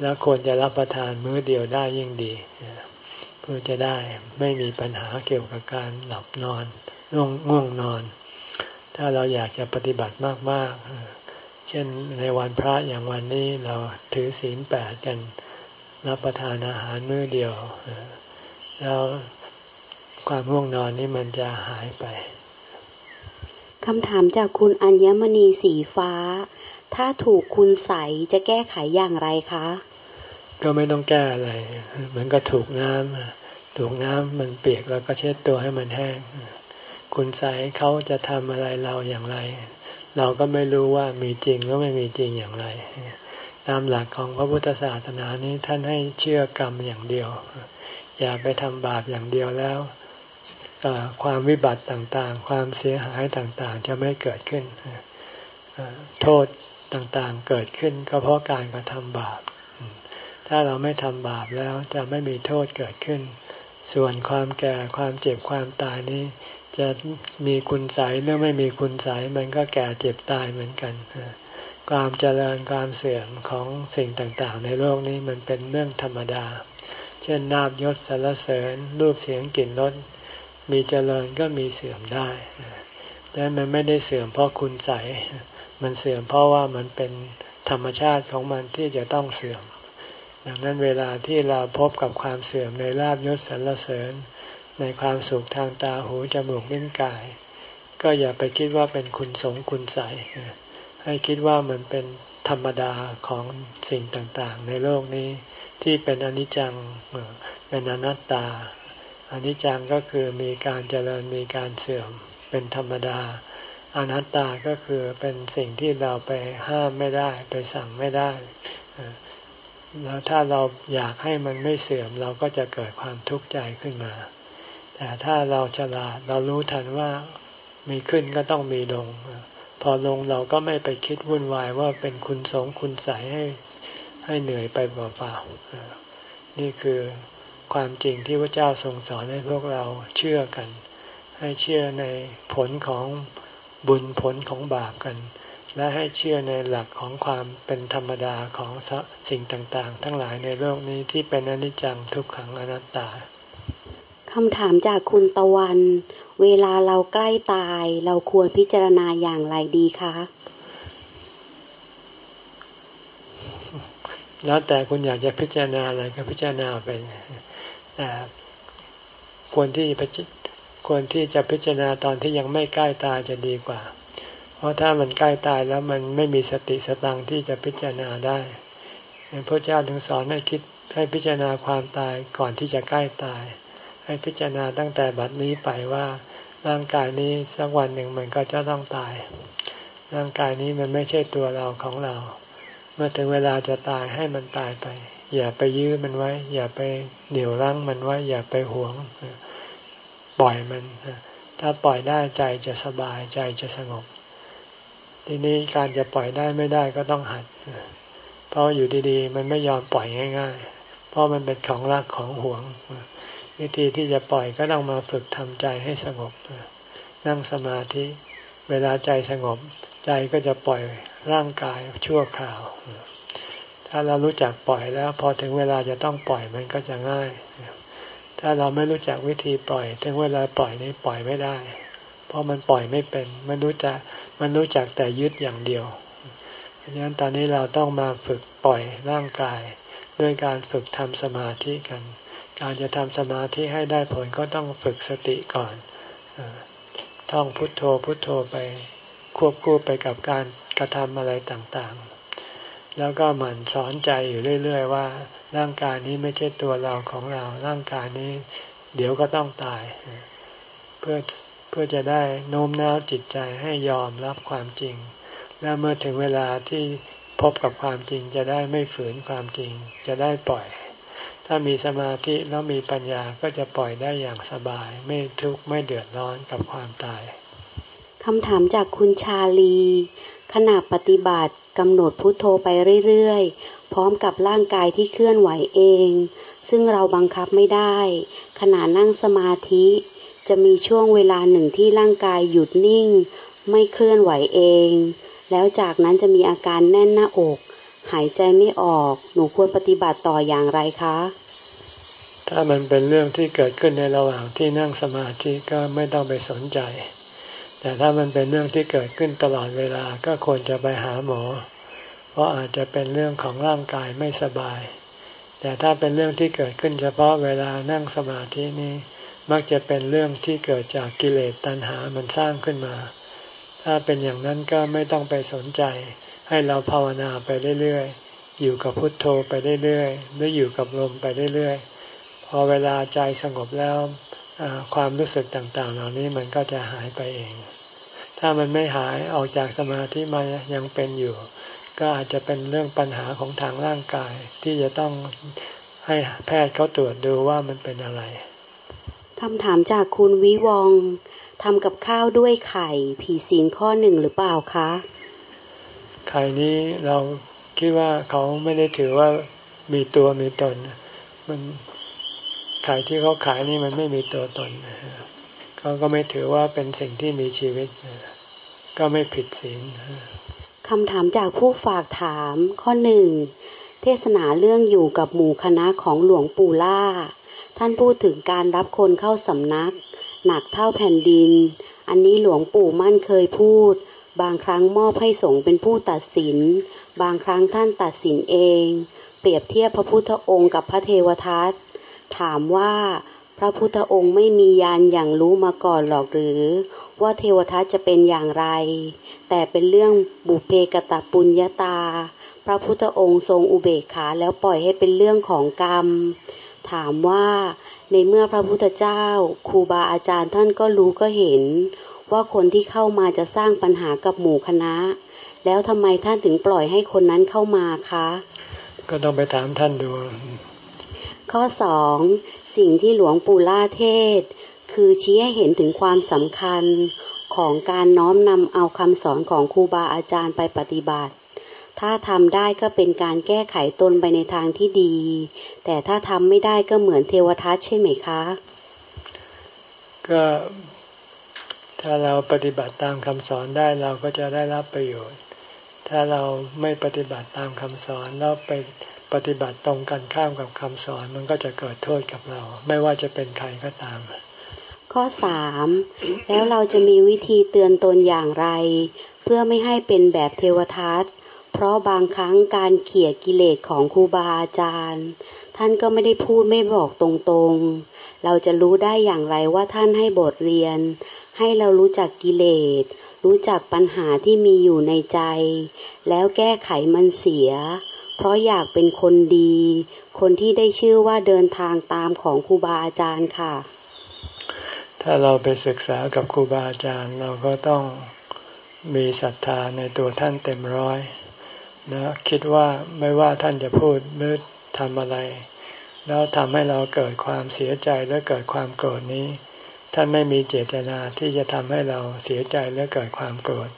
แล้วควรจะรับประทานมื้อเดียวได้ยิ่งดี เพื่อจะได้ไม่มีปัญหาเกี่ยวกับการหลับนอนง่วงง่วงนอน ถ้าเราอยากจะปฏิบัติมากๆ เช่นในวันพระอย่างวันนี้เราถือศีลแปดกันรับประทานอาหารมื้อเดียว แล้วความง่วงนอนนี่มันจะหายไปคำถามจากคุณอัญมณีสีฟ้า ถ้าถูกคุณใสจะแก้ไขอย่างไรคะ ก็ไม่ต้องแก้อะไรเหมือนก็ถูกน้ำถูกน้ำมันเปียกแล้วก็เช็ดตัวให้มันแห้ง คุณใสเขาจะทำอะไรเราอย่างไร เราก็ไม่รู้ว่ามีจริงหรือไม่มีจริงอย่างไร ตามหลักของพระพุทธศาสนานี้ท่านให้เชื่อกรรมอย่างเดียว อย่าไปทำบาปอย่างเดียวแล้วความวิบัติต่างๆ ความเสียหายต่างๆ จะไม่เกิดขึ้น โทษต่างๆ เกิดขึ้นก็เพราะการกระทำบาป ถ้าเราไม่ทำบาปแล้วจะไม่มีโทษเกิดขึ้น ส่วนความแก่ความเจ็บความตายนี้ จะมีคุณใสหรือไม่มีคุณใสมันก็แก่เจ็บตายเหมือนกัน ความเจริญความเสื่อมของสิ่งต่างๆ ในโลกนี้มันเป็นเรื่องธรรมดา เช่นนาบยศสารเสริญรูปเสียงกลิ่นรสมีเจริญก็มีเสื่อมได้แต่มันไม่ได้เสื่อมเพราะคุณใส มันเสื่อมเพราะว่ามันเป็นธรรมชาติของมันที่จะต้องเสื่อม ดังนั้นเวลาที่เราพบกับความเสื่อมในลาบยศสรรเสริญ ในความสุขทางตาหูจมูกลิ้นกาย ก็อย่าไปคิดว่าเป็นคุณสงคุณใสให้คิดว่ามันเป็นธรรมดาของสิ่งต่างๆ ในโลกนี้ที่เป็นอนิจจังเป็นอนัตตาอนิจจังก็คือมีการเจริญมีการเสื่อมเป็นธรรมดา อนัตตาก็คือเป็นสิ่งที่เราไปห้ามไม่ได้ ไปสั่งไม่ได้ แล้วถ้าเราอยากให้มันไม่เสื่อมเราก็จะเกิดความทุกข์ใจขึ้นมา แต่ถ้าเราฉลาดเรารู้ทันว่ามีขึ้นก็ต้องมีลง พอลงเราก็ไม่ไปคิดวุ่นวายว่าเป็นคุณสงคุณใสให้ให้เหนื่อยไปเปล่าๆนี่คือความจริงที่พระเจ้าทรงสอนให้พวกเราเชื่อกัน ให้เชื่อในผลของบุญผลของบาปกัน และให้เชื่อในหลักของความเป็นธรรมดาของสิ่งต่างๆ ทั้งหลายในโลกนี้ที่เป็นอนิจจังทุกขังอนัตตาคำถามจากคุณตะวัน เวลาเราใกล้ตาย เราควรพิจารณาอย่างไรดีคะ แล้วแต่คุณอยากจะพิจารณาอะไรก็พิจารณาไปแต่ควรที่ควรที่จะพิจารณาตอนที่ยังไม่ใกล้ตายจะดีกว่า เพราะถ้ามันใกล้ตายแล้วมันไม่มีสติสตังที่จะพิจารณาได้พระเจ้าถึงสอนให้คิดให้พิจารณาความตายก่อนที่จะใกล้ตาย ให้พิจารณาตั้งแต่บัดนี้ไปว่าร่างกายนี้สักวันหนึ่งมันก็จะต้องตาย ร่างกายนี้มันไม่ใช่ตัวเราของเรา เมื่อถึงเวลาจะตายให้มันตายไป อย่าไปยื้อมันไว้ อย่าไปเหนี่ยวรั้งมันไว้ อย่าไปหวง ปล่อยมัน ถ้าปล่อยได้ใจจะสบายใจจะสงบ ทีนี้การจะปล่อยได้ไม่ได้ก็ต้องหัด เพราะอยู่ดีๆ มันไม่ยอมปล่อยง่าย ๆ เพราะมันเป็นของรักของหวง วิธีที่จะปล่อยก็ต้องมาฝึกทำใจให้สงบ นั่งสมาธิ เวลาใจสงบ ใจก็จะปล่อยร่างกายชั่วคราว ถ้าเรารู้จักปล่อยแล้ว พอถึงเวลาจะต้องปล่อยมันก็จะง่าย ถ้าเราไม่รู้จักวิธีปล่อย ถึงเวลาปล่อยนี้ปล่อยไม่ได้ เพราะมันปล่อยไม่เป็น มันรู้จัก มันรู้จักแต่ยึดอย่างเดียวเพราะฉะนั้นตอนนี้เราต้องมาฝึกปล่อยร่างกาย ด้วยการฝึกทำสมาธิกัน การจะทำสมาธิให้ได้ผลก็ต้องฝึกสติก่อนท่องพุทโธพุทโธไปควบคู่ไปกับการกระทำอะไรต่างๆ แล้วก็หมั่นสอนใจอยู่เรื่อย ๆ ว่าร่างกายนี้ไม่ใช่ตัวเราของเรา ร่างกายนี้ เดี๋ยวก็ต้องตาย เพื่อ เพื่อจะได้โน้มน้าวจิตใจให้ยอมรับความจริง และเมื่อถึงเวลาที่พบกับความจริงจะได้ไม่ฝืนความจริง จะได้ปล่อย ถ้ามีสมาธิแล้วมีปัญญาก็จะปล่อยได้อย่างสบาย ไม่ทุกข์ไม่เดือดร้อนกับความตายคำถามจากคุณชาลี ขณะปฏิบัติกำหนดพุทโธไปเรื่อยๆ พร้อมกับร่างกายที่เคลื่อนไหวเอง ซึ่งเราบังคับไม่ได้ ขณะนั่งสมาธิ จะมีช่วงเวลาหนึ่งที่ร่างกายหยุดนิ่ง ไม่เคลื่อนไหวเอง แล้วจากนั้นจะมีอาการแน่นหน้าอก หายใจไม่ออก หนูควรปฏิบัติต่ออย่างไรคะ ถ้ามันเป็นเรื่องที่เกิดขึ้นในระหว่างที่นั่งสมาธิก็ไม่ต้องไปสนใจ แต่ถ้ามันเป็นเรื่องที่เกิดขึ้นตลอดเวลาก็ควรจะไปหาหมอ เพราะอาจจะเป็นเรื่องของร่างกายไม่สบาย แต่ถ้าเป็นเรื่องที่เกิดขึ้นเฉพาะเวลานั่งสมาธินี้ มักจะเป็นเรื่องที่เกิดจากกิเลสตัณหามันสร้างขึ้นมา ถ้าเป็นอย่างนั้นก็ไม่ต้องไปสนใจ ให้เราภาวนาไปเรื่อยๆ อยู่กับพุทโธไปเรื่อยๆ หรืออยู่กับลมไปเรื่อยๆ พอเวลาใจสงบแล้วความรู้สึกต่างๆ เหล่านี้มันก็จะหายไปเอง ถ้ามันไม่หายออกจากสมาธิมายังเป็นอยู่ ก็อาจจะเป็นเรื่องปัญหาของทางร่างกายที่จะต้องให้แพทย์เขาตรวจดูว่ามันเป็นอะไร คำถามจากคุณวิวองทำกับข้าวด้วยไข่ ผีศีลข้อหนึ่งหรือเปล่าคะ ไข่นี้เราคิดว่าเขาไม่ได้ถือว่ามีตัวมีตน มันไข่ที่เขาขายนี่มันไม่มีตัวตนเขาก็ไม่ถือว่าเป็นสิ่งที่มีชีวิต ก็ไม่ผิดศีลคำถามจากผู้ฝากถามข้อหนึ่งเทศนาเรื่องอยู่กับหมู่คณะของหลวงปู่ล่า ท่านพูดถึงการรับคนเข้าสำนัก หนักเท่าแผ่นดิน อันนี้หลวงปู่มั่นเคยพูด บางครั้งมอบให้สงฆ์เป็นผู้ตัดสิน บางครั้งท่านตัดสินเอง เปรียบเทียบพระพุทธองค์กับพระเทวทัตถามว่าพระพุทธองค์ไม่มียานอย่างรู้มาก่อนหรอกหรือ ว่าเทวทัตจะเป็นอย่างไร แต่เป็นเรื่องบุเพกตปุญญาตา พระพุทธองค์ทรงอุเบกขาแล้วปล่อยให้เป็นเรื่องของกรรม ถามว่า ในเมื่อพระพุทธเจ้าครูบาอาจารย์ท่านก็รู้ก็เห็น ว่าคนที่เข้ามาจะสร้างปัญหากับหมู่คณะ แล้วทำไมท่านถึงปล่อยให้คนนั้นเข้ามาคะ ก็ต้องไปถามท่านดู ข้อสองสิ่งที่หลวงปู่ล่าเทศ คือชี้ให้เห็นถึงความสำคัญของการน้อมนำเอาคำสอนของครูบาอาจารย์ไปปฏิบัติ ถ้าทำได้ก็เป็นการแก้ไขตนไปในทางที่ดี แต่ถ้าทำไม่ได้ก็เหมือนเทวทัตใช่ไหมคะ ก็ถ้าเราปฏิบัติตามคำสอนได้เราก็จะได้รับประโยชน์ ถ้าเราไม่ปฏิบัติตามคำสอนแล้วไปปฏิบัติตรงกันข้ามกับคำสอนมันก็จะเกิดโทษกับเรา ไม่ว่าจะเป็นใครก็ตาม ข้อสามแล้วเราจะมีวิธีเตือนตนอย่างไร เพื่อไม่ให้เป็นแบบเทวทัต เพราะบางครั้งการเขี่ยกิเลสของครูบาอาจารย์ ท่านก็ไม่ได้พูดไม่บอกตรงๆ เราจะรู้ได้อย่างไรว่าท่านให้บทเรียน ให้เรารู้จักกิเลส รู้จักปัญหาที่มีอยู่ในใจ แล้วแก้ไขมันเสีย เพราะอยากเป็นคนดี คนที่ได้ชื่อว่าเดินทางตามของครูบาอาจารย์ค่ะ ถ้าเราไปศึกษากับครูบาอาจารย์เราก็ต้องมีศรัทธาในตัวท่านเต็มร้อย นะคิดว่าไม่ว่าท่านจะพูดหรือทำอะไร แล้วทำให้เราเกิดความเสียใจและเกิดความโกรธนี้ ท่านไม่มีเจตนาที่จะทำให้เราเสียใจและเกิดความโกรธ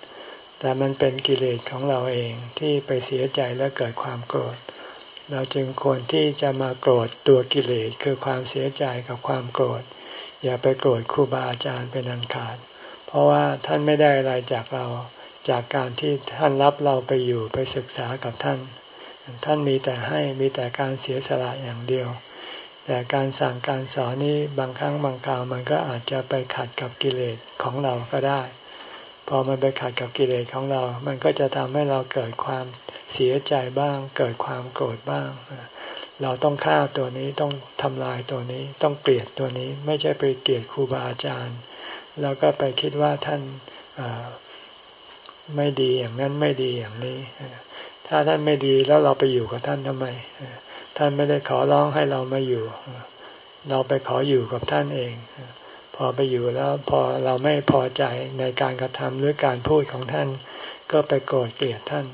แต่มันเป็นกิเลสของเราเองที่ไปเสียใจและเกิดความโกรธ เราจึงควรที่จะมาโกรธตัวกิเลสคือความเสียใจกับความโกรธ อย่าไปโกรธครูบาอาจารย์เป็นอันขาด เพราะว่าท่านไม่ได้อะไรจากเรา จากการที่ท่านรับเราไปอยู่ไปศึกษากับท่าน ท่านมีแต่ให้มีแต่การเสียสละอย่างเดียว แต่การสั่งการสอนนี้บางครั้งบางคราวมันก็อาจจะไปขัดกับกิเลสของเราก็ได้ พอมันไปขัดกับกิเลสของเรา มันก็จะทำให้เราเกิดความเสียใจบ้าง เกิดความโกรธบ้าง เราต้องฆ่าตัวนี้ต้องทำลายตัวนี้ต้องเกลียดตัวนี้ไม่ใช่ไปเกลียดครูบาอาจารย์ แล้วก็ไปคิดว่าท่าน ไม่ดีอย่างนั้นไม่ดีอย่างนี้ ถ้าท่านไม่ดีแล้วเราไปอยู่กับท่านทำไม ท่านไม่ได้ขอร้องให้เรามาอยู่ เราไปขออยู่กับท่านเอง พอไปอยู่แล้วพอเราไม่พอใจในการกระทำหรือการพูดของท่าน ก็ไปโกรธเกลียดท่าน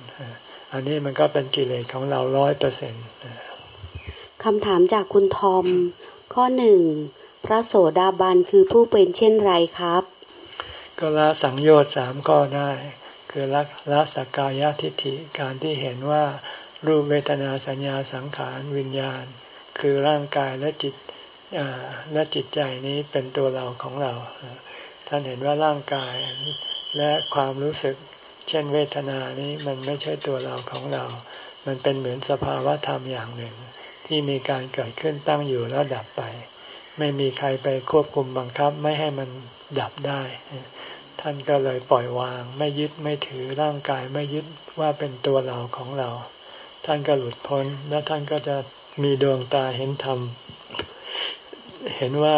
อันนี้มันก็เป็นกิเลสของเราร้อยเปอร์เซ็นต์คำถามจากคุณทอม ข้อหนึ่งพระโสดาบันคือผู้เป็นเช่นไรครับ ก็ละสังโยชน์สามข้อได้ คือละละสักกายทิฏฐิการที่เห็นว่ารูปเวทนาสัญญาสังขารวิญญาณ คือร่างกายและจิตและจิตใจนี้เป็นตัวเราของเรา ท่านเห็นว่าร่างกายและความรู้สึก เช่นเวทนานี้มันไม่ใช่ตัวเราของเรา มันเป็นเหมือนสภาวะธรรมอย่างหนึ่ง ที่มีการเกิดขึ้นตั้งอยู่แล้วดับไป ไม่มีใครไปควบคุมบังคับไม่ให้มันดับได้ ท่านก็เลยปล่อยวาง ไม่ยึดไม่ถือร่างกายไม่ยึดว่าเป็นตัวเราของเรา ท่านก็หลุดพ้นและท่านก็จะมีดวงตาเห็นธรรมเห็นว่า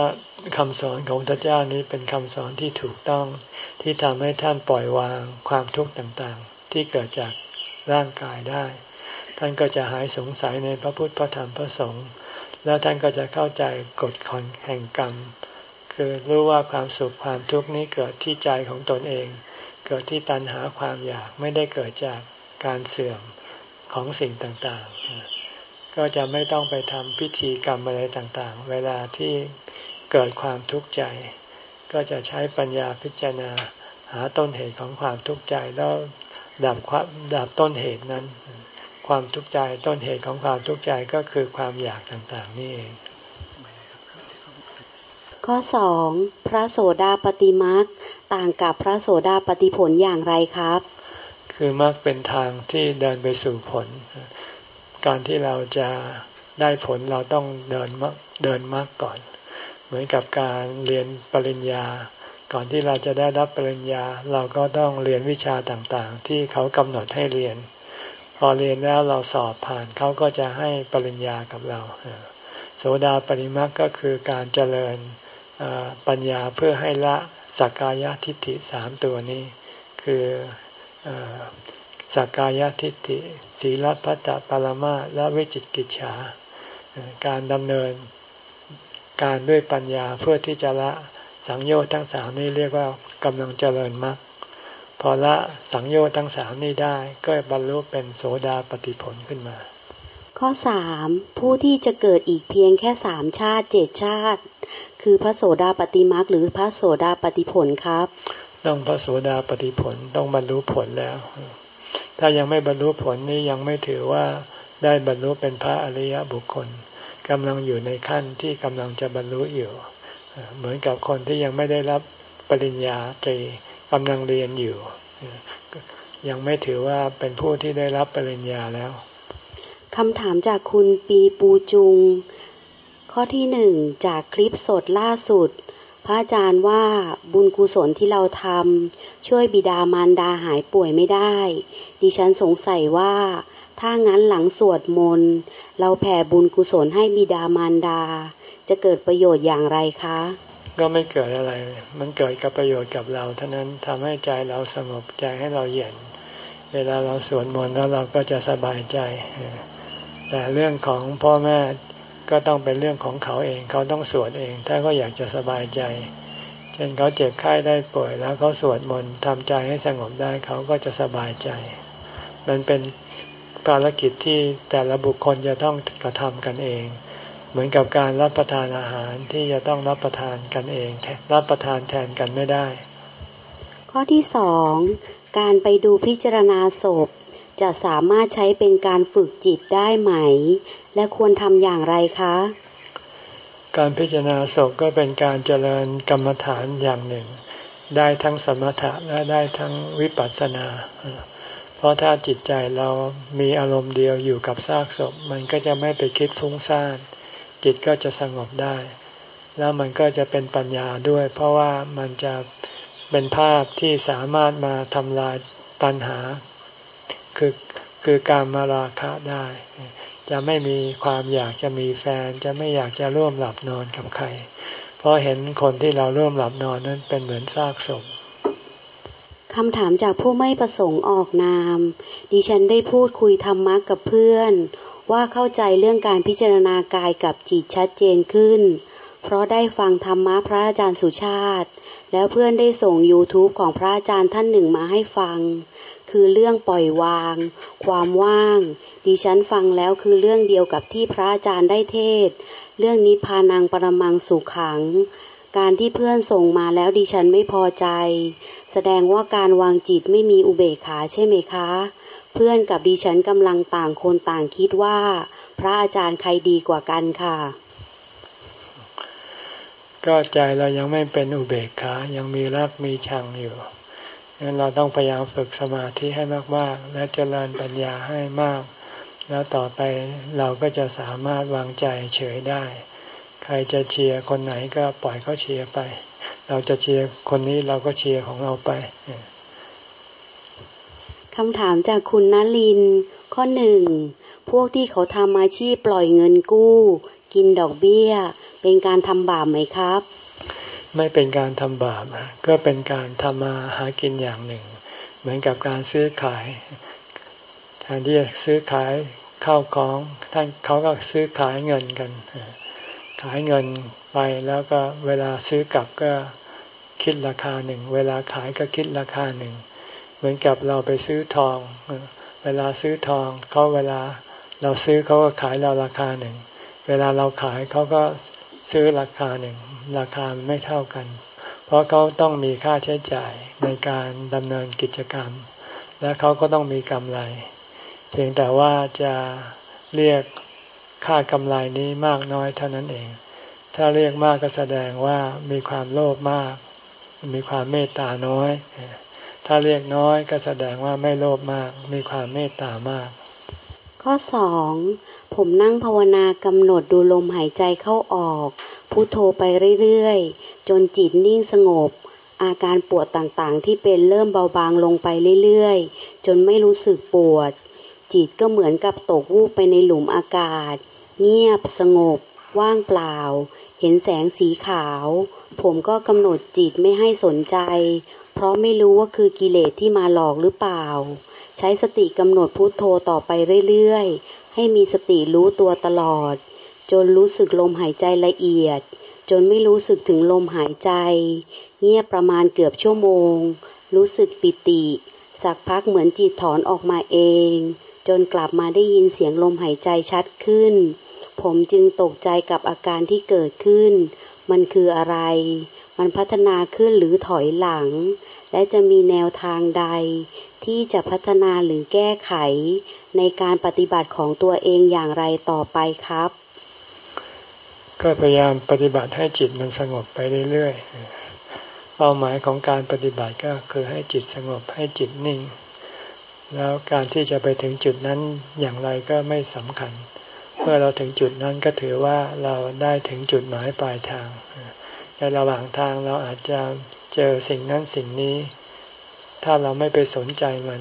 คำสอนของพระเจ้านี้เป็นคำสอนที่ถูกต้องที่ทำให้ท่านปล่อยวางความทุกข์ต่างๆ ที่เกิดจากร่างกายได้ ท่านก็จะหายสงสัยในพระพุทธพระธรรมพระสงฆ์แล้วท่านก็จะเข้าใจกฎของแห่งกรรม คือรู้ว่าความสุขความทุกข์นี้เกิดที่ใจของตนเอง เกิดที่ตัณหาความอยากไม่ได้เกิดจากการเสื่อมของสิ่งต่างๆ ก็จะไม่ต้องไปทำพิธีกรรมอะไรต่างๆ เวลาที่เกิดความทุกข์ใจ ก็จะใช้ปัญญาพิจารณาหาต้นเหตุของความทุกข์ใจแล้วดับความดับต้นเหตุนั้น ความทุกข์ใจต้นเหตุของความทุกข์ใจก็คือความอยากต่างๆ นี่เอง ข้อสองพระโสดาปฏิมักต่างกับพระโสดาปฏิผลอย่างไรครับ คือมักเป็นทางที่เดินไปสู่ผล การที่เราจะได้ผลเราต้องเดินมักเดินมักก่อน เหมือนกับการเรียนปริญญา ก่อนที่เราจะได้รับปริญญา เราก็ต้องเรียนวิชาต่างๆ ที่เขากำหนดให้เรียน พอเรียนแล้วเราสอบผ่านเขาก็จะให้ปริญญากับเรา โสดาปริมักก็คือการเจริญ ปัญญาเพื่อให้ละสักกายทิฏฐิสามตัวนี้ คือสักกายทิฏฐิศีลพัตตปรมาและวิจิตกิจฉาการดำเนินการด้วยปัญญาเพื่อที่จะละสังโยชน์ทั้งสามนี้เรียกว่ากำลังเจริญมรรคพอละสังโยชน์ทั้งสามนี้ได้ก็บรรลุเป็นโสดาปฏิผลขึ้นมา ข้อสามผู้ที่จะเกิดอีกเพียงแค่สามชาติเจ็ดชาติ คือพระโสดาปฏิมาหรือพระโสดาปฏิผลครับ ต้องพระโสดาปฏิผลต้องบรรลุผลแล้ว ถ้ายังไม่บรรลุผลนี้ยังไม่ถือว่าได้บรรลุเป็นพระอริยบุคคลกำลังอยู่ในขั้นที่กำลังจะบรรลุอยู่ เหมือนกับคนที่ยังไม่ได้รับปริญญาตรีกำลังเรียนอยู่ ยังไม่ถือว่าเป็นผู้ที่ได้รับปริญญาแล้วคำถามจากคุณปีปูจุง ข้อที่หนึ่งจากคลิปสดล่าสุด พระอาจารย์ว่าบุญกุศลที่เราทำช่วยบิดามารดาหายป่วยไม่ได้ ดิฉันสงสัยว่า ถ้างั้นหลังสวดมนต์เราแผ่บุญกุศลให้บิดามารดา จะเกิดประโยชน์อย่างไรคะ ก็ไม่เกิดอะไร มันเกิดกับประโยชน์กับเราเท่านั้นทำให้ใจเราสงบใจให้เราเย็น เวลาเราสวดมนต์แล้วเราก็จะสบายใจแต่เรื่องของพ่อแม่ ก็ต้องเป็นเรื่องของเขาเอง เขาต้องสวดเอง ถ้าเขาอยากจะสบายใจ เช่นเขาเจ็บไข้ได้ป่วย แล้วเขาสวดมนต์ทำใจให้สงบได้เขาก็จะสบายใจ มันเป็นภารกิจที่แต่ละบุคคลจะต้องกระทำกันเอง เหมือนกับการรับประทานอาหารที่จะต้องรับประทานกันเอง รับประทานแทนกันไม่ได้ ข้อที่สองการไปดูพิจารณาศพจะสามารถใช้เป็นการฝึกจิตได้ไหม และควรทำอย่างไรคะ การพิจารณาศพก็เป็นการเจริญกรรมฐานอย่างหนึ่ง ได้ทั้งสมถะและได้ทั้งวิปัสสนา เพราะถ้าจิตใจเรามีอารมณ์เดียวอยู่กับซากศพ มันก็จะไม่ไปคิดฟุ้งซ่าน จิตก็จะสงบได้ แล้วมันก็จะเป็นปัญญาด้วย เพราะว่ามันจะเป็นภาพที่สามารถมาทำลายตัณหา คือคือการมาราคะได้ จะไม่มีความอยากจะมีแฟน จะไม่อยากจะร่วมหลับนอนกับใคร เพราะเห็นคนที่เราร่วมหลับนอนนั้นเป็นเหมือนซากศพคำถามจากผู้ไม่ประสงค์ออกนาม ดิฉันได้พูดคุยธรรมะกับเพื่อน ว่าเข้าใจเรื่องการพิจารณากายกับจิตชัดเจนขึ้น เพราะได้ฟังธรรมะพระอาจารย์สุชาติ แล้วเพื่อนได้ส่ง YouTube ของพระอาจารย์ท่านหนึ่งมาให้ฟัง คือเรื่องปล่อยวาง ความว่าง ดิฉันฟังแล้วคือเรื่องเดียวกับที่พระอาจารย์ได้เทศ เรื่องนิพพานังปรมังสุขัง การที่เพื่อนส่งมาแล้วดิฉันไม่พอใจ แสดงว่าการวางจิตไม่มีอุเบกขาใช่ไหมคะ เพื่อนกับดิฉันกำลังต่างคนต่างคิดว่า พระอาจารย์ใครดีกว่ากันค่ะ ก็ใจเรายังไม่เป็นอุเบกขายังมีรักมีชังอยู่งั้นเราต้องพยายามฝึกสมาธิให้มากๆ และเจริญปัญญาให้มาก แล้วต่อไปเราก็จะสามารถวางใจเฉยได้ ใครจะเชียร์คนไหนก็ปล่อยเขาเชียร์ไป เราจะเชียร์คนนี้เราก็เชียร์ของเราไปคำถามจากคุณนลิน ข้อหนึ่ง พวกที่เขาทำอาชีพปล่อยเงินกู้ กินดอกเบี้ย เป็นการทำบาปไหมครับ ไม่เป็นการทำบาปก็เป็นการทำมาหากินอย่างหนึ่ง เหมือนกับการซื้อขายแท นที่จะซื้อขายข้าวของท่านเขาก็ซื้อขายเงินกัน ขายเงินไปแล้วก็เวลาซื้อกลับก็คิดราคาหนึ่ง เวลาขายก็คิดราคาหนึ่ง เหมือนกับเราไปซื้อทอง เวลาซื้อทองเขาเวลาเราซื้อเขาก็ขายเราราคาหนึ่ง เวลาเราขายเขาก็ซื้อราคาหนึ่ง ราคาไม่เท่ากัน เพราะเขาต้องมีค่าใช้จ่ายในการดำเนินกิจกรรม และเขาก็ต้องมีกำไร เพียงแต่ว่าจะเรียกค่ากำไรนี้มากน้อยเท่านั้นเอง ถ้าเรียกมากก็แสดงว่ามีความโลภมาก มีความเมตตาน้อย ถ้าเรียกน้อยก็แสดงว่าไม่โลภมาก มีความเมตตามาก ข้อสองผมนั่งภาวนากำหนดดูลมหายใจเข้าออกพุโทโธไปเรื่อยๆ จนจิตนิ่งสงบ อาการปวดต่างๆที่เป็นเริ่มเบาบางลงไปเรื่อยๆ จนไม่รู้สึกปวด จิตก็เหมือนกับตกวูบไปในหลุมอากาศ เงียบสงบ ว่างเปล่า เห็นแสงสีขาว ผมก็กำหนดจิตไม่ให้สนใจ เพราะไม่รู้ว่าคือกิเลสที่มาหลอกหรือเปล่า ใช้สติกำหนดพุโทโธต่อไปเรื่อยๆ ให้มีสติรู้ตัวตลอด จนรู้สึกลมหายใจละเอียด จนไม่รู้สึกถึงลมหายใจ เงียบประมาณเกือบชั่วโมง รู้สึกปิติสักพักเหมือนจิตถอนออกมาเอง จนกลับมาได้ยินเสียงลมหายใจชัดขึ้น ผมจึงตกใจกับอาการที่เกิดขึ้น มันคืออะไร มันพัฒนาขึ้นหรือถอยหลัง และจะมีแนวทางใด ที่จะพัฒนาหรือแก้ไข ในการปฏิบัติของตัวเองอย่างไรต่อไปครับ ก็พยายามปฏิบัติให้จิตมันสงบไปเรื่อยๆเป้าหมายของการปฏิบัติก็คือให้จิตสงบให้จิตนิ่ง แล้วการที่จะไปถึงจุดนั้นอย่างไรก็ไม่สำคัญ เมื่อเราถึงจุดนั้นก็ถือว่าเราได้ถึงจุดหมายปลายทาง ในระหว่างทางเราอาจจะเจอสิ่งนั้นสิ่งนี้ ถ้าเราไม่ไปสนใจมัน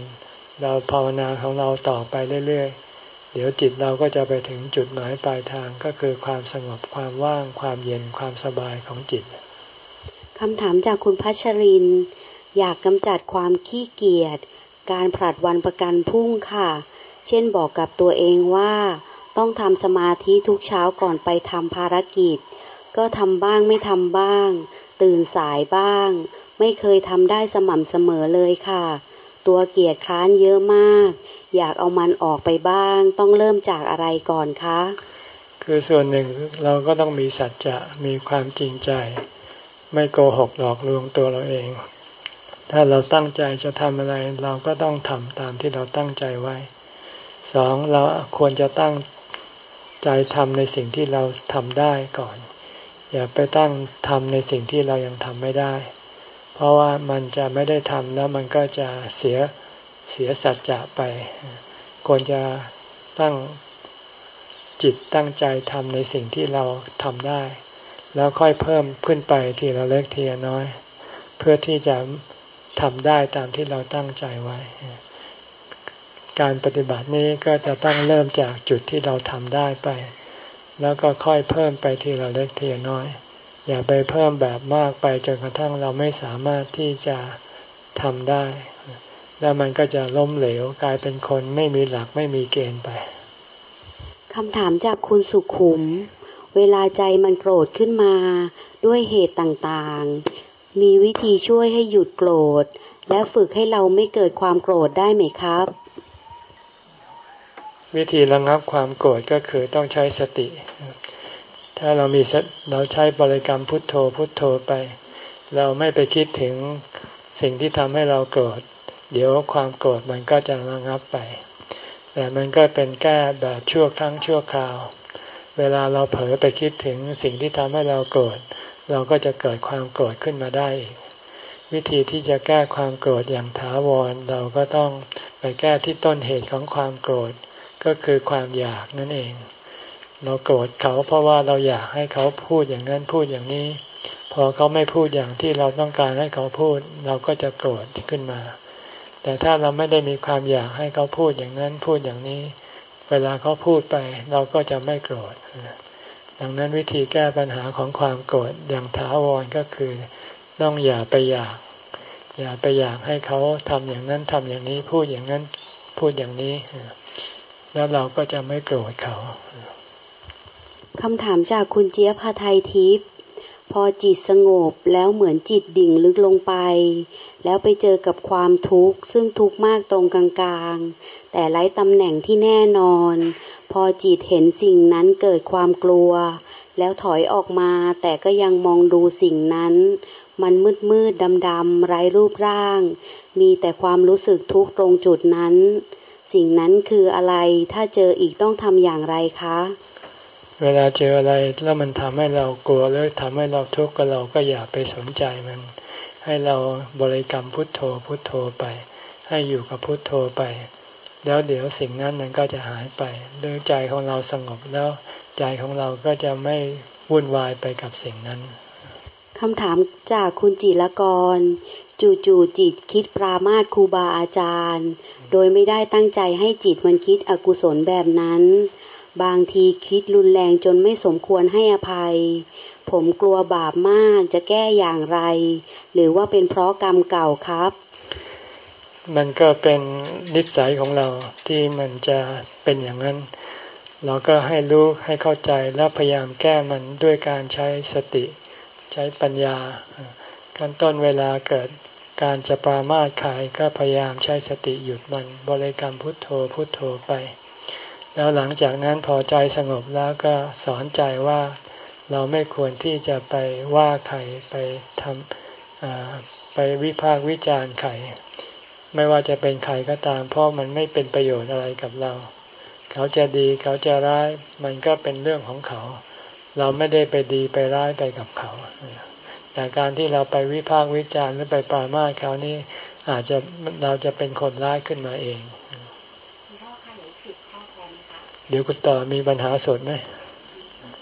เราภาวนาของเราต่อไปเรื่อยๆ เดี๋ยวจิตเราก็จะไปถึงจุดหมายปลายทางก็คือความสงบความว่างความเย็นความสบายของจิตคำถามจากคุณพัชริน อยากกำจัดความขี้เกียจ การผลัดวันประกันพุ่งค่ะ เช่นบอกกับตัวเองว่า ต้องทำสมาธิทุกเช้าก่อนไปทำภารกิจ ก็ทำบ้างไม่ทำบ้าง ตื่นสายบ้าง ไม่เคยทำได้สม่ำเสมอเลยค่ะ ตัวเกียจคร้านเยอะมาก อยากเอามันออกไปบ้าง ต้องเริ่มจากอะไรก่อนคะ คือส่วนหนึ่งเราก็ต้องมีสัจจะมีความจริงใจ ไม่โกหกหลอกลวงตัวเราเอง ถ้าเราตั้งใจจะทำอะไร เราก็ต้องทำตามที่เราตั้งใจไว้สองเราควรจะตั้งใจทำในสิ่งที่เราทำได้ก่อน อย่าไปตั้งทำในสิ่งที่เรายังทำไม่ได้ เพราะว่ามันจะไม่ได้ทำแล้วมันก็จะเสียเสียสัจจะไป ควรจะตั้งจิตตั้งใจทำในสิ่งที่เราทำได้ แล้วค่อยเพิ่มขึ้นไปทีละเล็กทีละน้อย เพื่อที่จะ ทำได้ตามที่เราตั้งใจไว้ การปฏิบัตินี้ก็จะต้องเริ่มจากจุดที่เราทำได้ไป แล้วก็ค่อยเพิ่มไปทีละเล็กทีละน้อย อย่าไปเพิ่มแบบมากไปจนกระทั่งเราไม่สามารถที่จะทำได้ แล้วมันก็จะล้มเหลวกลายเป็นคนไม่มีหลักไม่มีเกณฑ์ไปคำถามจากคุณสุขุม เวลาใจมันโกรธขึ้นมาด้วยเหตุต่าง มีวิธีช่วยให้หยุดโกรธ และฝึกให้เราไม่เกิดความโกรธได้ไหมครับ วิธีระงับความโกรธก็คือต้องใช้สติ ถ้าเรามีเราใช้บริกรรมพุทโธพุทโธไป เราไม่ไปคิดถึงสิ่งที่ทำให้เราโกรธ เดี๋ยวความโกรธมันก็จะระงับไป แต่มันก็เป็นแก้แบบชั่วครั้งชั่วคราว เวลาเราเผลอไปคิดถึงสิ่งที่ทำให้เราโกรธ เราก็จะเกิดความโกรธขึ้นมาได้อีกวิธีที่จะแก้ความโกรธอย่างถาวรเราก็ต้องไปแก้ที่ต้นเหตุของความโกรธก็คือความอยากนั่นเอง เราโกรธเขาเพราะว่าเราอยากให้เขาพูดอย่างนั้นพูดอย่างนี้ พอเขาไม่พูดอย่างที่เราต้องการให้เขาพูด เราก็จะโกรธขึ้นมา แต่ถ้าเราไม่ได้มีความอยากให้เขาพูดอย่างนั้นพูดอย่างนี้ เวลาเขาพูดไป เราก็จะไม่โกรธ ดังนั้นวิธีแก้ปัญหาของความโกรธอย่างถาวรก็คือต้องอย่าไปอยาก อย่าไปอยากให้เขาทำอย่างนั้นทำอย่างนี้พูดอย่างนั้นพูดอย่างนี้ แล้วเราก็จะไม่โกรธเขาคำถามจากคุณเจี๊ยบพาไทยทิพย์พอจิตสงบแล้วเหมือนจิตดิ่งลึกลงไป แล้วไปเจอกับความทุกข์ซึ่งทุกข์มากตรงกลางๆ แต่ไร้ตำแหน่งที่แน่นอน พอจิตเห็นสิ่งนั้นเกิดความกลัว แล้วถอยออกมาแต่ก็ยังมองดูสิ่งนั้น มันมืดมืดดำดำไร้รูปร่าง มีแต่ความรู้สึกทุกข์ตรงจุดนั้น สิ่งนั้นคืออะไรถ้าเจออีกต้องทำอย่างไรคะ เวลาเจออะไรแล้วมันทำให้เรากลัวแล้วทำให้เราทุกข์ก็เราก็อย่าไปสนใจมัน ให้เราบริกรรมพุทโธพุทโธไป ให้อยู่กับพุทโธไป แล้วเดี๋ยวสิ่งนั้นมันก็จะหายไปดยใจของเราสงบแล้วใจของเราก็จะไม่วุ่นวายไปกับสิ่งนั้นคำถามจากคุณจิรกร จู่ๆจิตคิดปรามาสครูบาอาจารย์ โดยไม่ได้ตั้งใจให้จิตมันคิดอกุศลแบบนั้น บางทีคิดรุนแรงจนไม่สมควรให้อภัย ผมกลัวบาปมากจะแก้อย่างไร หรือว่าเป็นเพราะกรรมเก่าครับ มันก็เป็นนิสัยของเราที่มันจะเป็นอย่างนั้น เราก็ให้รู้ให้เข้าใจแล้วพยายามแก้มันด้วยการใช้สติใช้ปัญญาขั้นต้นเวลาเกิดการจะปรามาสขายก็พยายามใช้สติหยุดมันบริกรรมพุทโธพุทโธไป แล้วหลังจากนั้นพอใจสงบแล้วก็สอนใจว่าเราไม่ควรที่จะไปว่าใครไปทำไปวิพากษ์วิจารณ์ใคร ไม่ว่าจะเป็นใครก็ตาม เพราะมันไม่เป็นประโยชน์อะไรกับเรา เขาจะดีเขาจะร้าย มันก็เป็นเรื่องของเขา เราไม่ได้ไปดีไปร้ายไปกับเขา แต่การที่เราไปวิพากษ์วิจารณ์หรือไปปรามาสเขานี่อาจจะเราจะเป็นคนร้ายขึ้นมาเอง เดี๋ยวคุณต่อมีปัญหาสดไหม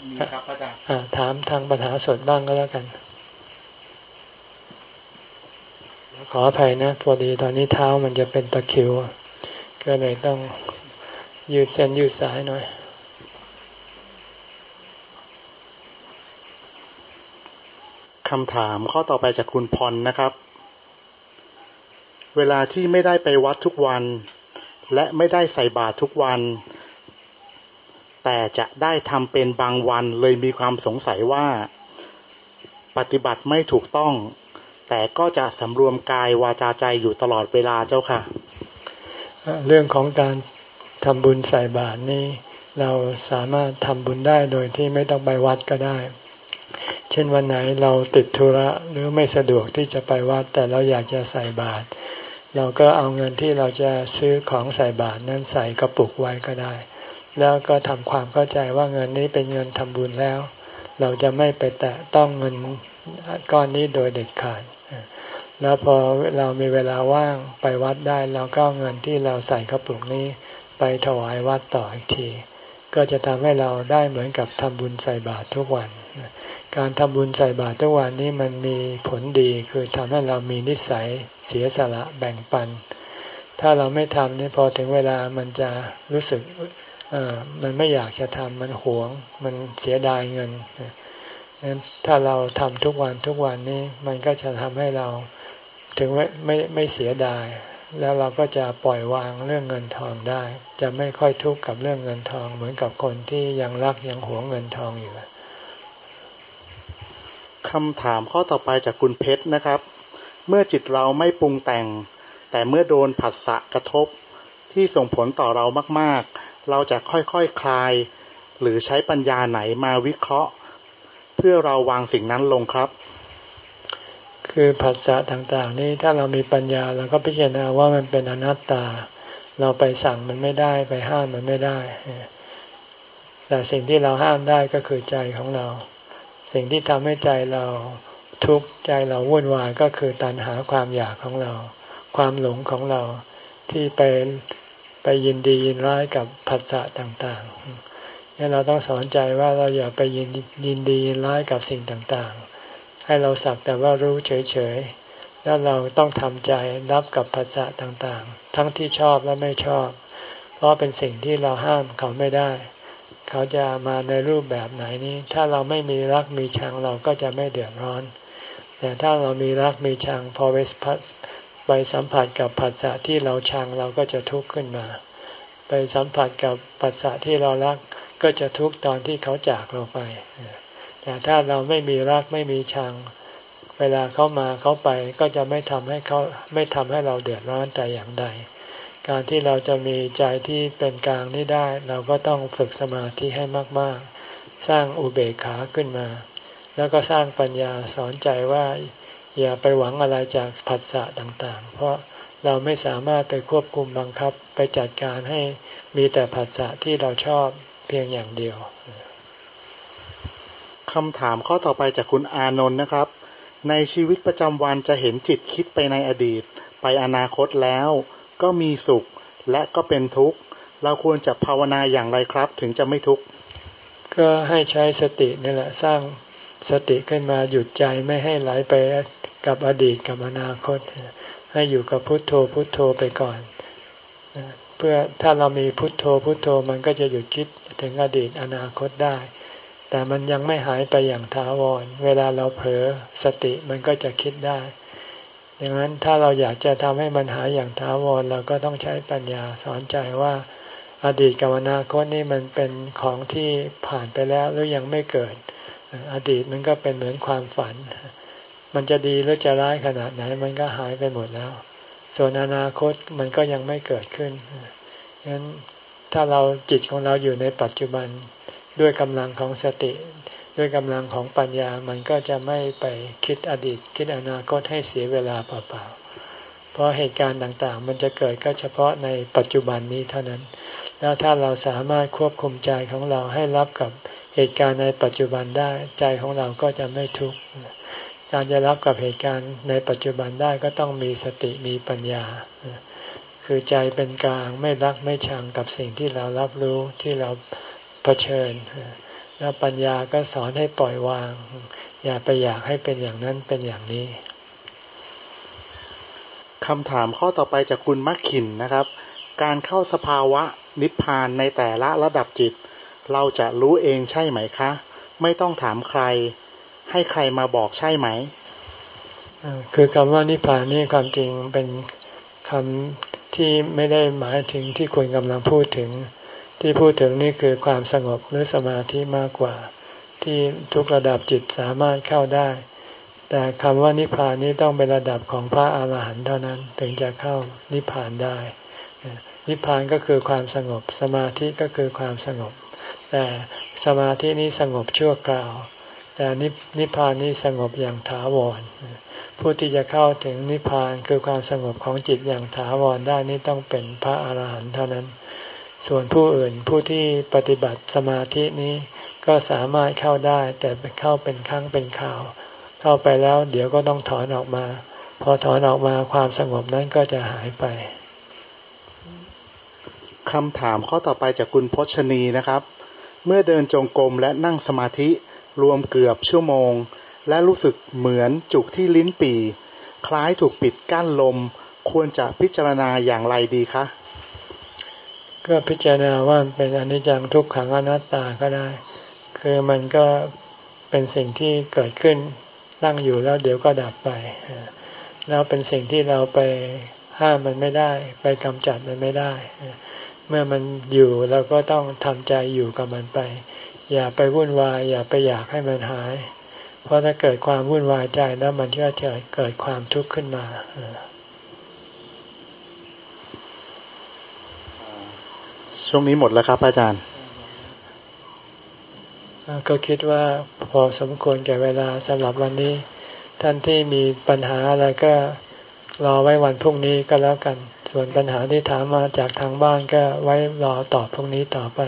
มีครับอาจารย์ถามทางปัญหาสดบ้างก็แล้วกัน ขออภัยนะ พอดีตอนนี้เท้ามันจะเป็นตะคิว ก็เลยต้องยืดเส้นยืดสายหน่อยคำถามข้อต่อไปจากคุณพรนะครับ เวลาที่ไม่ได้ไปวัดทุกวัน และไม่ได้ใส่บาตรทุกวัน แต่จะได้ทำเป็นบางวันเลยมีความสงสัยว่า ปฏิบัติไม่ถูกต้อง แต่ก็จะสำรวมกายวาจาใจอยู่ตลอดเวลาเจ้าค่ะ เรื่องของการทำบุญใส่บาตรนี้เราสามารถทำบุญได้โดยที่ไม่ต้องไปวัดก็ได้ เช่นวันไหนเราติดธุระหรือไม่สะดวกที่จะไปวัด แต่เราอยากจะใส่บาตรเราก็เอาเงินที่เราจะซื้อของใส่บาตรนั้นใส่กระปุกไว้ก็ได้ แล้วก็ทำความเข้าใจว่าเงินนี้เป็นเงินทำบุญแล้ว เราจะไม่ไปแตะต้องเงินก้อนนี้โดยเด็ดขาด แล้วพอเรามีเวลาว่างไปวัดได้เราก็เงินที่เราใส่กระปุกนี้ไปถวายวัดต่ออีกที ก็จะทำให้เราได้เหมือนกับทำบุญใส่บาตรทุกวัน การทำบุญใส่บาตรทุกวันนี้มันมีผลดีคือทำให้เรามีนิสัยเสียสละแบ่งปัน ถ้าเราไม่ทำนี่พอถึงเวลามันจะรู้สึกมันไม่อยากจะทำมันหวง มันเสียดายเงินนั้นถ้าเราทำทุกวันทุกวันนี้มันก็จะทำให้เรา ถึงไม่ไม่ไม่เสียดาย แล้วเราก็จะปล่อยวางเรื่องเงินทองได้ จะไม่ค่อยทุกข์กับเรื่องเงินทอง เหมือนกับคนที่ยังรักยังหวงเงินทองอยู่คำถามข้อต่อไปจากคุณเพชรนะครับ เมื่อจิตเราไม่ปรุงแต่ง แต่เมื่อโดนผัสสะกระทบที่ส่งผลต่อเรามาก ๆ เราจะค่อยๆคคลาย หรือใช้ปัญญาไหนมาวิเคราะห์ เพื่อเราวางสิ่งนั้นลงครับ คือผัสสะต่างๆ นี่ถ้าเรามีปัญญาเราก็พิจารณาว่ามันเป็นอนัตตา เราไปสั่งมันไม่ได้ไปห้ามมันไม่ได้ แต่สิ่งที่เราห้ามได้ก็คือใจของเรา สิ่งที่ทำให้ใจเราทุกข์ใจเราวุ่นวายก็คือตัณหาความอยากของเรา ความหลงของเราที่ไปไปยินดียินร้ายกับผัสสะต่างๆนี่เราต้องสอนใจว่าเราอย่าไปยินยินดียินร้ายกับสิ่งต่างๆ ให้เราสักแต่ว่ารู้เฉยๆ แล้วเราต้องทำใจรับกับผัสสะต่างๆ ทั้งที่ชอบและไม่ชอบ เพราะเป็นสิ่งที่เราห้ามเขาไม่ได้ เขาจะมาในรูปแบบไหนนี้ ถ้าเราไม่มีรักมีชังเราก็จะไม่เดือดร้อน แต่ถ้าเรามีรักมีชังพอไปไปสัมผัสกับผัสสะที่เราชังเราก็จะทุกข์ขึ้นมา ไปสัมผัสกับผัสสะที่เรารักก็จะทุกข์ตอนที่เขาจากเราไป แต่ถ้าเราไม่มีรักไม่มีชัง เวลาเขามาเขาไปก็จะไม่ทำให้เขาไม่ทำให้เราเดือดร้อนแต่อย่างใด การที่เราจะมีใจที่เป็นกลางนี้ได้ เราก็ต้องฝึกสมาธิให้มาก ๆ สร้างอุเบกขาขึ้นมา แล้วก็สร้างปัญญาสอนใจว่าอย่าไปหวังอะไรจากผัสสะต่างๆ เพราะเราไม่สามารถไปควบคุมบังคับไปจัดการให้มีแต่ผัสสะที่เราชอบเพียงอย่างเดียว คำถามข้อต่อไปจากคุณอานนท์นะครับ ในชีวิตประจำวันจะเห็นจิตคิดไปในอดีต ไปอนาคตแล้ว ก็มีสุขและก็เป็นทุกข์ เราควรจะภาวนาอย่างไรครับ ถึงจะไม่ทุกข์ ก็ให้ใช้สตินี่แหละสร้างสติขึ้นมาหยุดใจไม่ให้ไหลไปกับอดีตกับอนาคต ให้อยู่กับพุทโธพุทโธไปก่อนเพื่อถ้าเรามีพุทโธพุทโธมันก็จะหยุดคิดถึงอดีตอนาคตได้ แต่มันยังไม่หายไปอย่างถาวร เวลาเราเผลอสติมันก็จะคิดได้ ดังนั้นถ้าเราอยากจะทำให้มันหายอย่างทาวรเราก็ต้องใช้ปัญญาสอนใจว่า อดีตกับอนาคตนี่มันเป็นของที่ผ่านไปแล้วหรือยังไม่เกิด อดีตมันก็เป็นเหมือนความฝัน มันจะดีหรือจะร้ายขนาดไหนมันก็หายไปหมดแล้ว ส่วนอนาคตมันก็ยังไม่เกิดขึ้นฉะนั้นถ้าเราจิตของเราอยู่ในปัจจุบัน ด้วยกำลังของสติ ด้วยกำลังของปัญญามันก็จะไม่ไปคิดอดีต คิดอนาคตให้เสียเวลาเปล่าๆเพราะเหตุการณ์ต่างๆ มันจะเกิดก็เฉพาะในปัจจุบันนี้เท่านั้น แล้วถ้าเราสามารถควบคุมใจของเราให้รับกับเหตุการณ์ในปัจจุบันได้ใจของเราก็จะไม่ทุกข์การจะรับกับเหตุการณ์ในปัจจุบันได้ก็ต้องมีสติมีปัญญา คือใจเป็นกลางไม่รักไม่ชังกับสิ่งที่เรารับรู้ที่เรา เผชิญ แล้วปัญญาก็สอนให้ปล่อยวาง อย่าไปอยากให้เป็นอย่างนั้นเป็นอย่างนี้คำถามข้อต่อไปจากคุณมักขินนะครับ การเข้าสภาวะนิพพานในแต่ละระดับจิต เราจะรู้เองใช่ไหมคะ ไม่ต้องถามใคร ให้ใครมาบอกใช่ไหม คือคำว่านิพพานนี่ความจริงเป็นคำที่ไม่ได้หมายถึงที่คุณกำลังพูดถึง ที่พูดถึงนี่คือความสงบหรือสมาธิมากกว่า ที่ทุกระดับจิตสามารถเข้าได้ แต่คำว่านิพพานนี้ต้องเป็นระดับของพระอาหารหันต์เท่านั้นถึงจะเข้านิพพานได้ นิพพานก็คือความสงบ สมาธิก็คือความสงบ แต่สมาธินี้สงบชั่วคราว แต่นิพพานนี้สงบอย่างถาวรผู้ที่จะเข้าถึงนิพพานคือความสงบของจิตอย่างถาวรได้นี้ต้องเป็นพระอาหารหันต์เท่านั้น ส่วนผู้อื่นผู้ที่ปฏิบัติสมาธินี้ก็สามารถเข้าได้ แต่เข้าเป็นครั้งเป็นคราว เข้าไปแล้วเดี๋ยวก็ต้องถอนออกมา พอถอนออกมาความสงบนั้นก็จะหายไปคำถามข้อต่อไปจากคุณพชนีนะครับ เมื่อเดินจงกรมและนั่งสมาธิรวมเกือบชั่วโมง และรู้สึกเหมือนจุกที่ลิ้นปีคล้ายถูกปิดกั้นลม ควรจะพิจารณาอย่างไรดีคะ ก็พิจารณาว่าเป็นอนิจจังทุกขังอนัตตาก็ได้ คือมันก็เป็นสิ่งที่เกิดขึ้นตั้งอยู่แล้วเดี๋ยวก็ดับไป แล้วเป็นสิ่งที่เราไปห้ามมันไม่ได้ ไปกำจัดมันไม่ได้ เมื่อมันอยู่เราก็ต้องทำใจอยู่กับมันไป อย่าไปวุ่นวาย อย่าไปอยากให้มันหาย เพราะถ้าเกิดความวุ่นวายใจแล้วมันก็จะเกิดความทุกข์ขึ้นมา ช่วงนี้หมดแล้วครับอาจารย์ ก็คิดว่าพอสมควรแก่เวลาสำหรับวันนี้ ท่านที่มีปัญหาอะไรก็รอไว้วันพรุ่งนี้ก็แล้วกัน ส่วนปัญหาที่ถามมาจากทางบ้านก็ไว้รอตอบพรุ่งนี้ต่อไป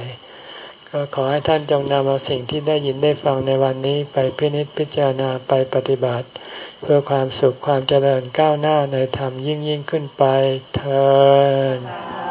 ก็ขอให้ท่านจงนำเอาสิ่งที่ได้ยินได้ฟังในวันนี้ไปพินิจพิจารณาไปปฏิบัติ เพื่อความสุขความเจริญก้าวหน้าในธรรมยิ่งยิ่งขึ้นไปเธอ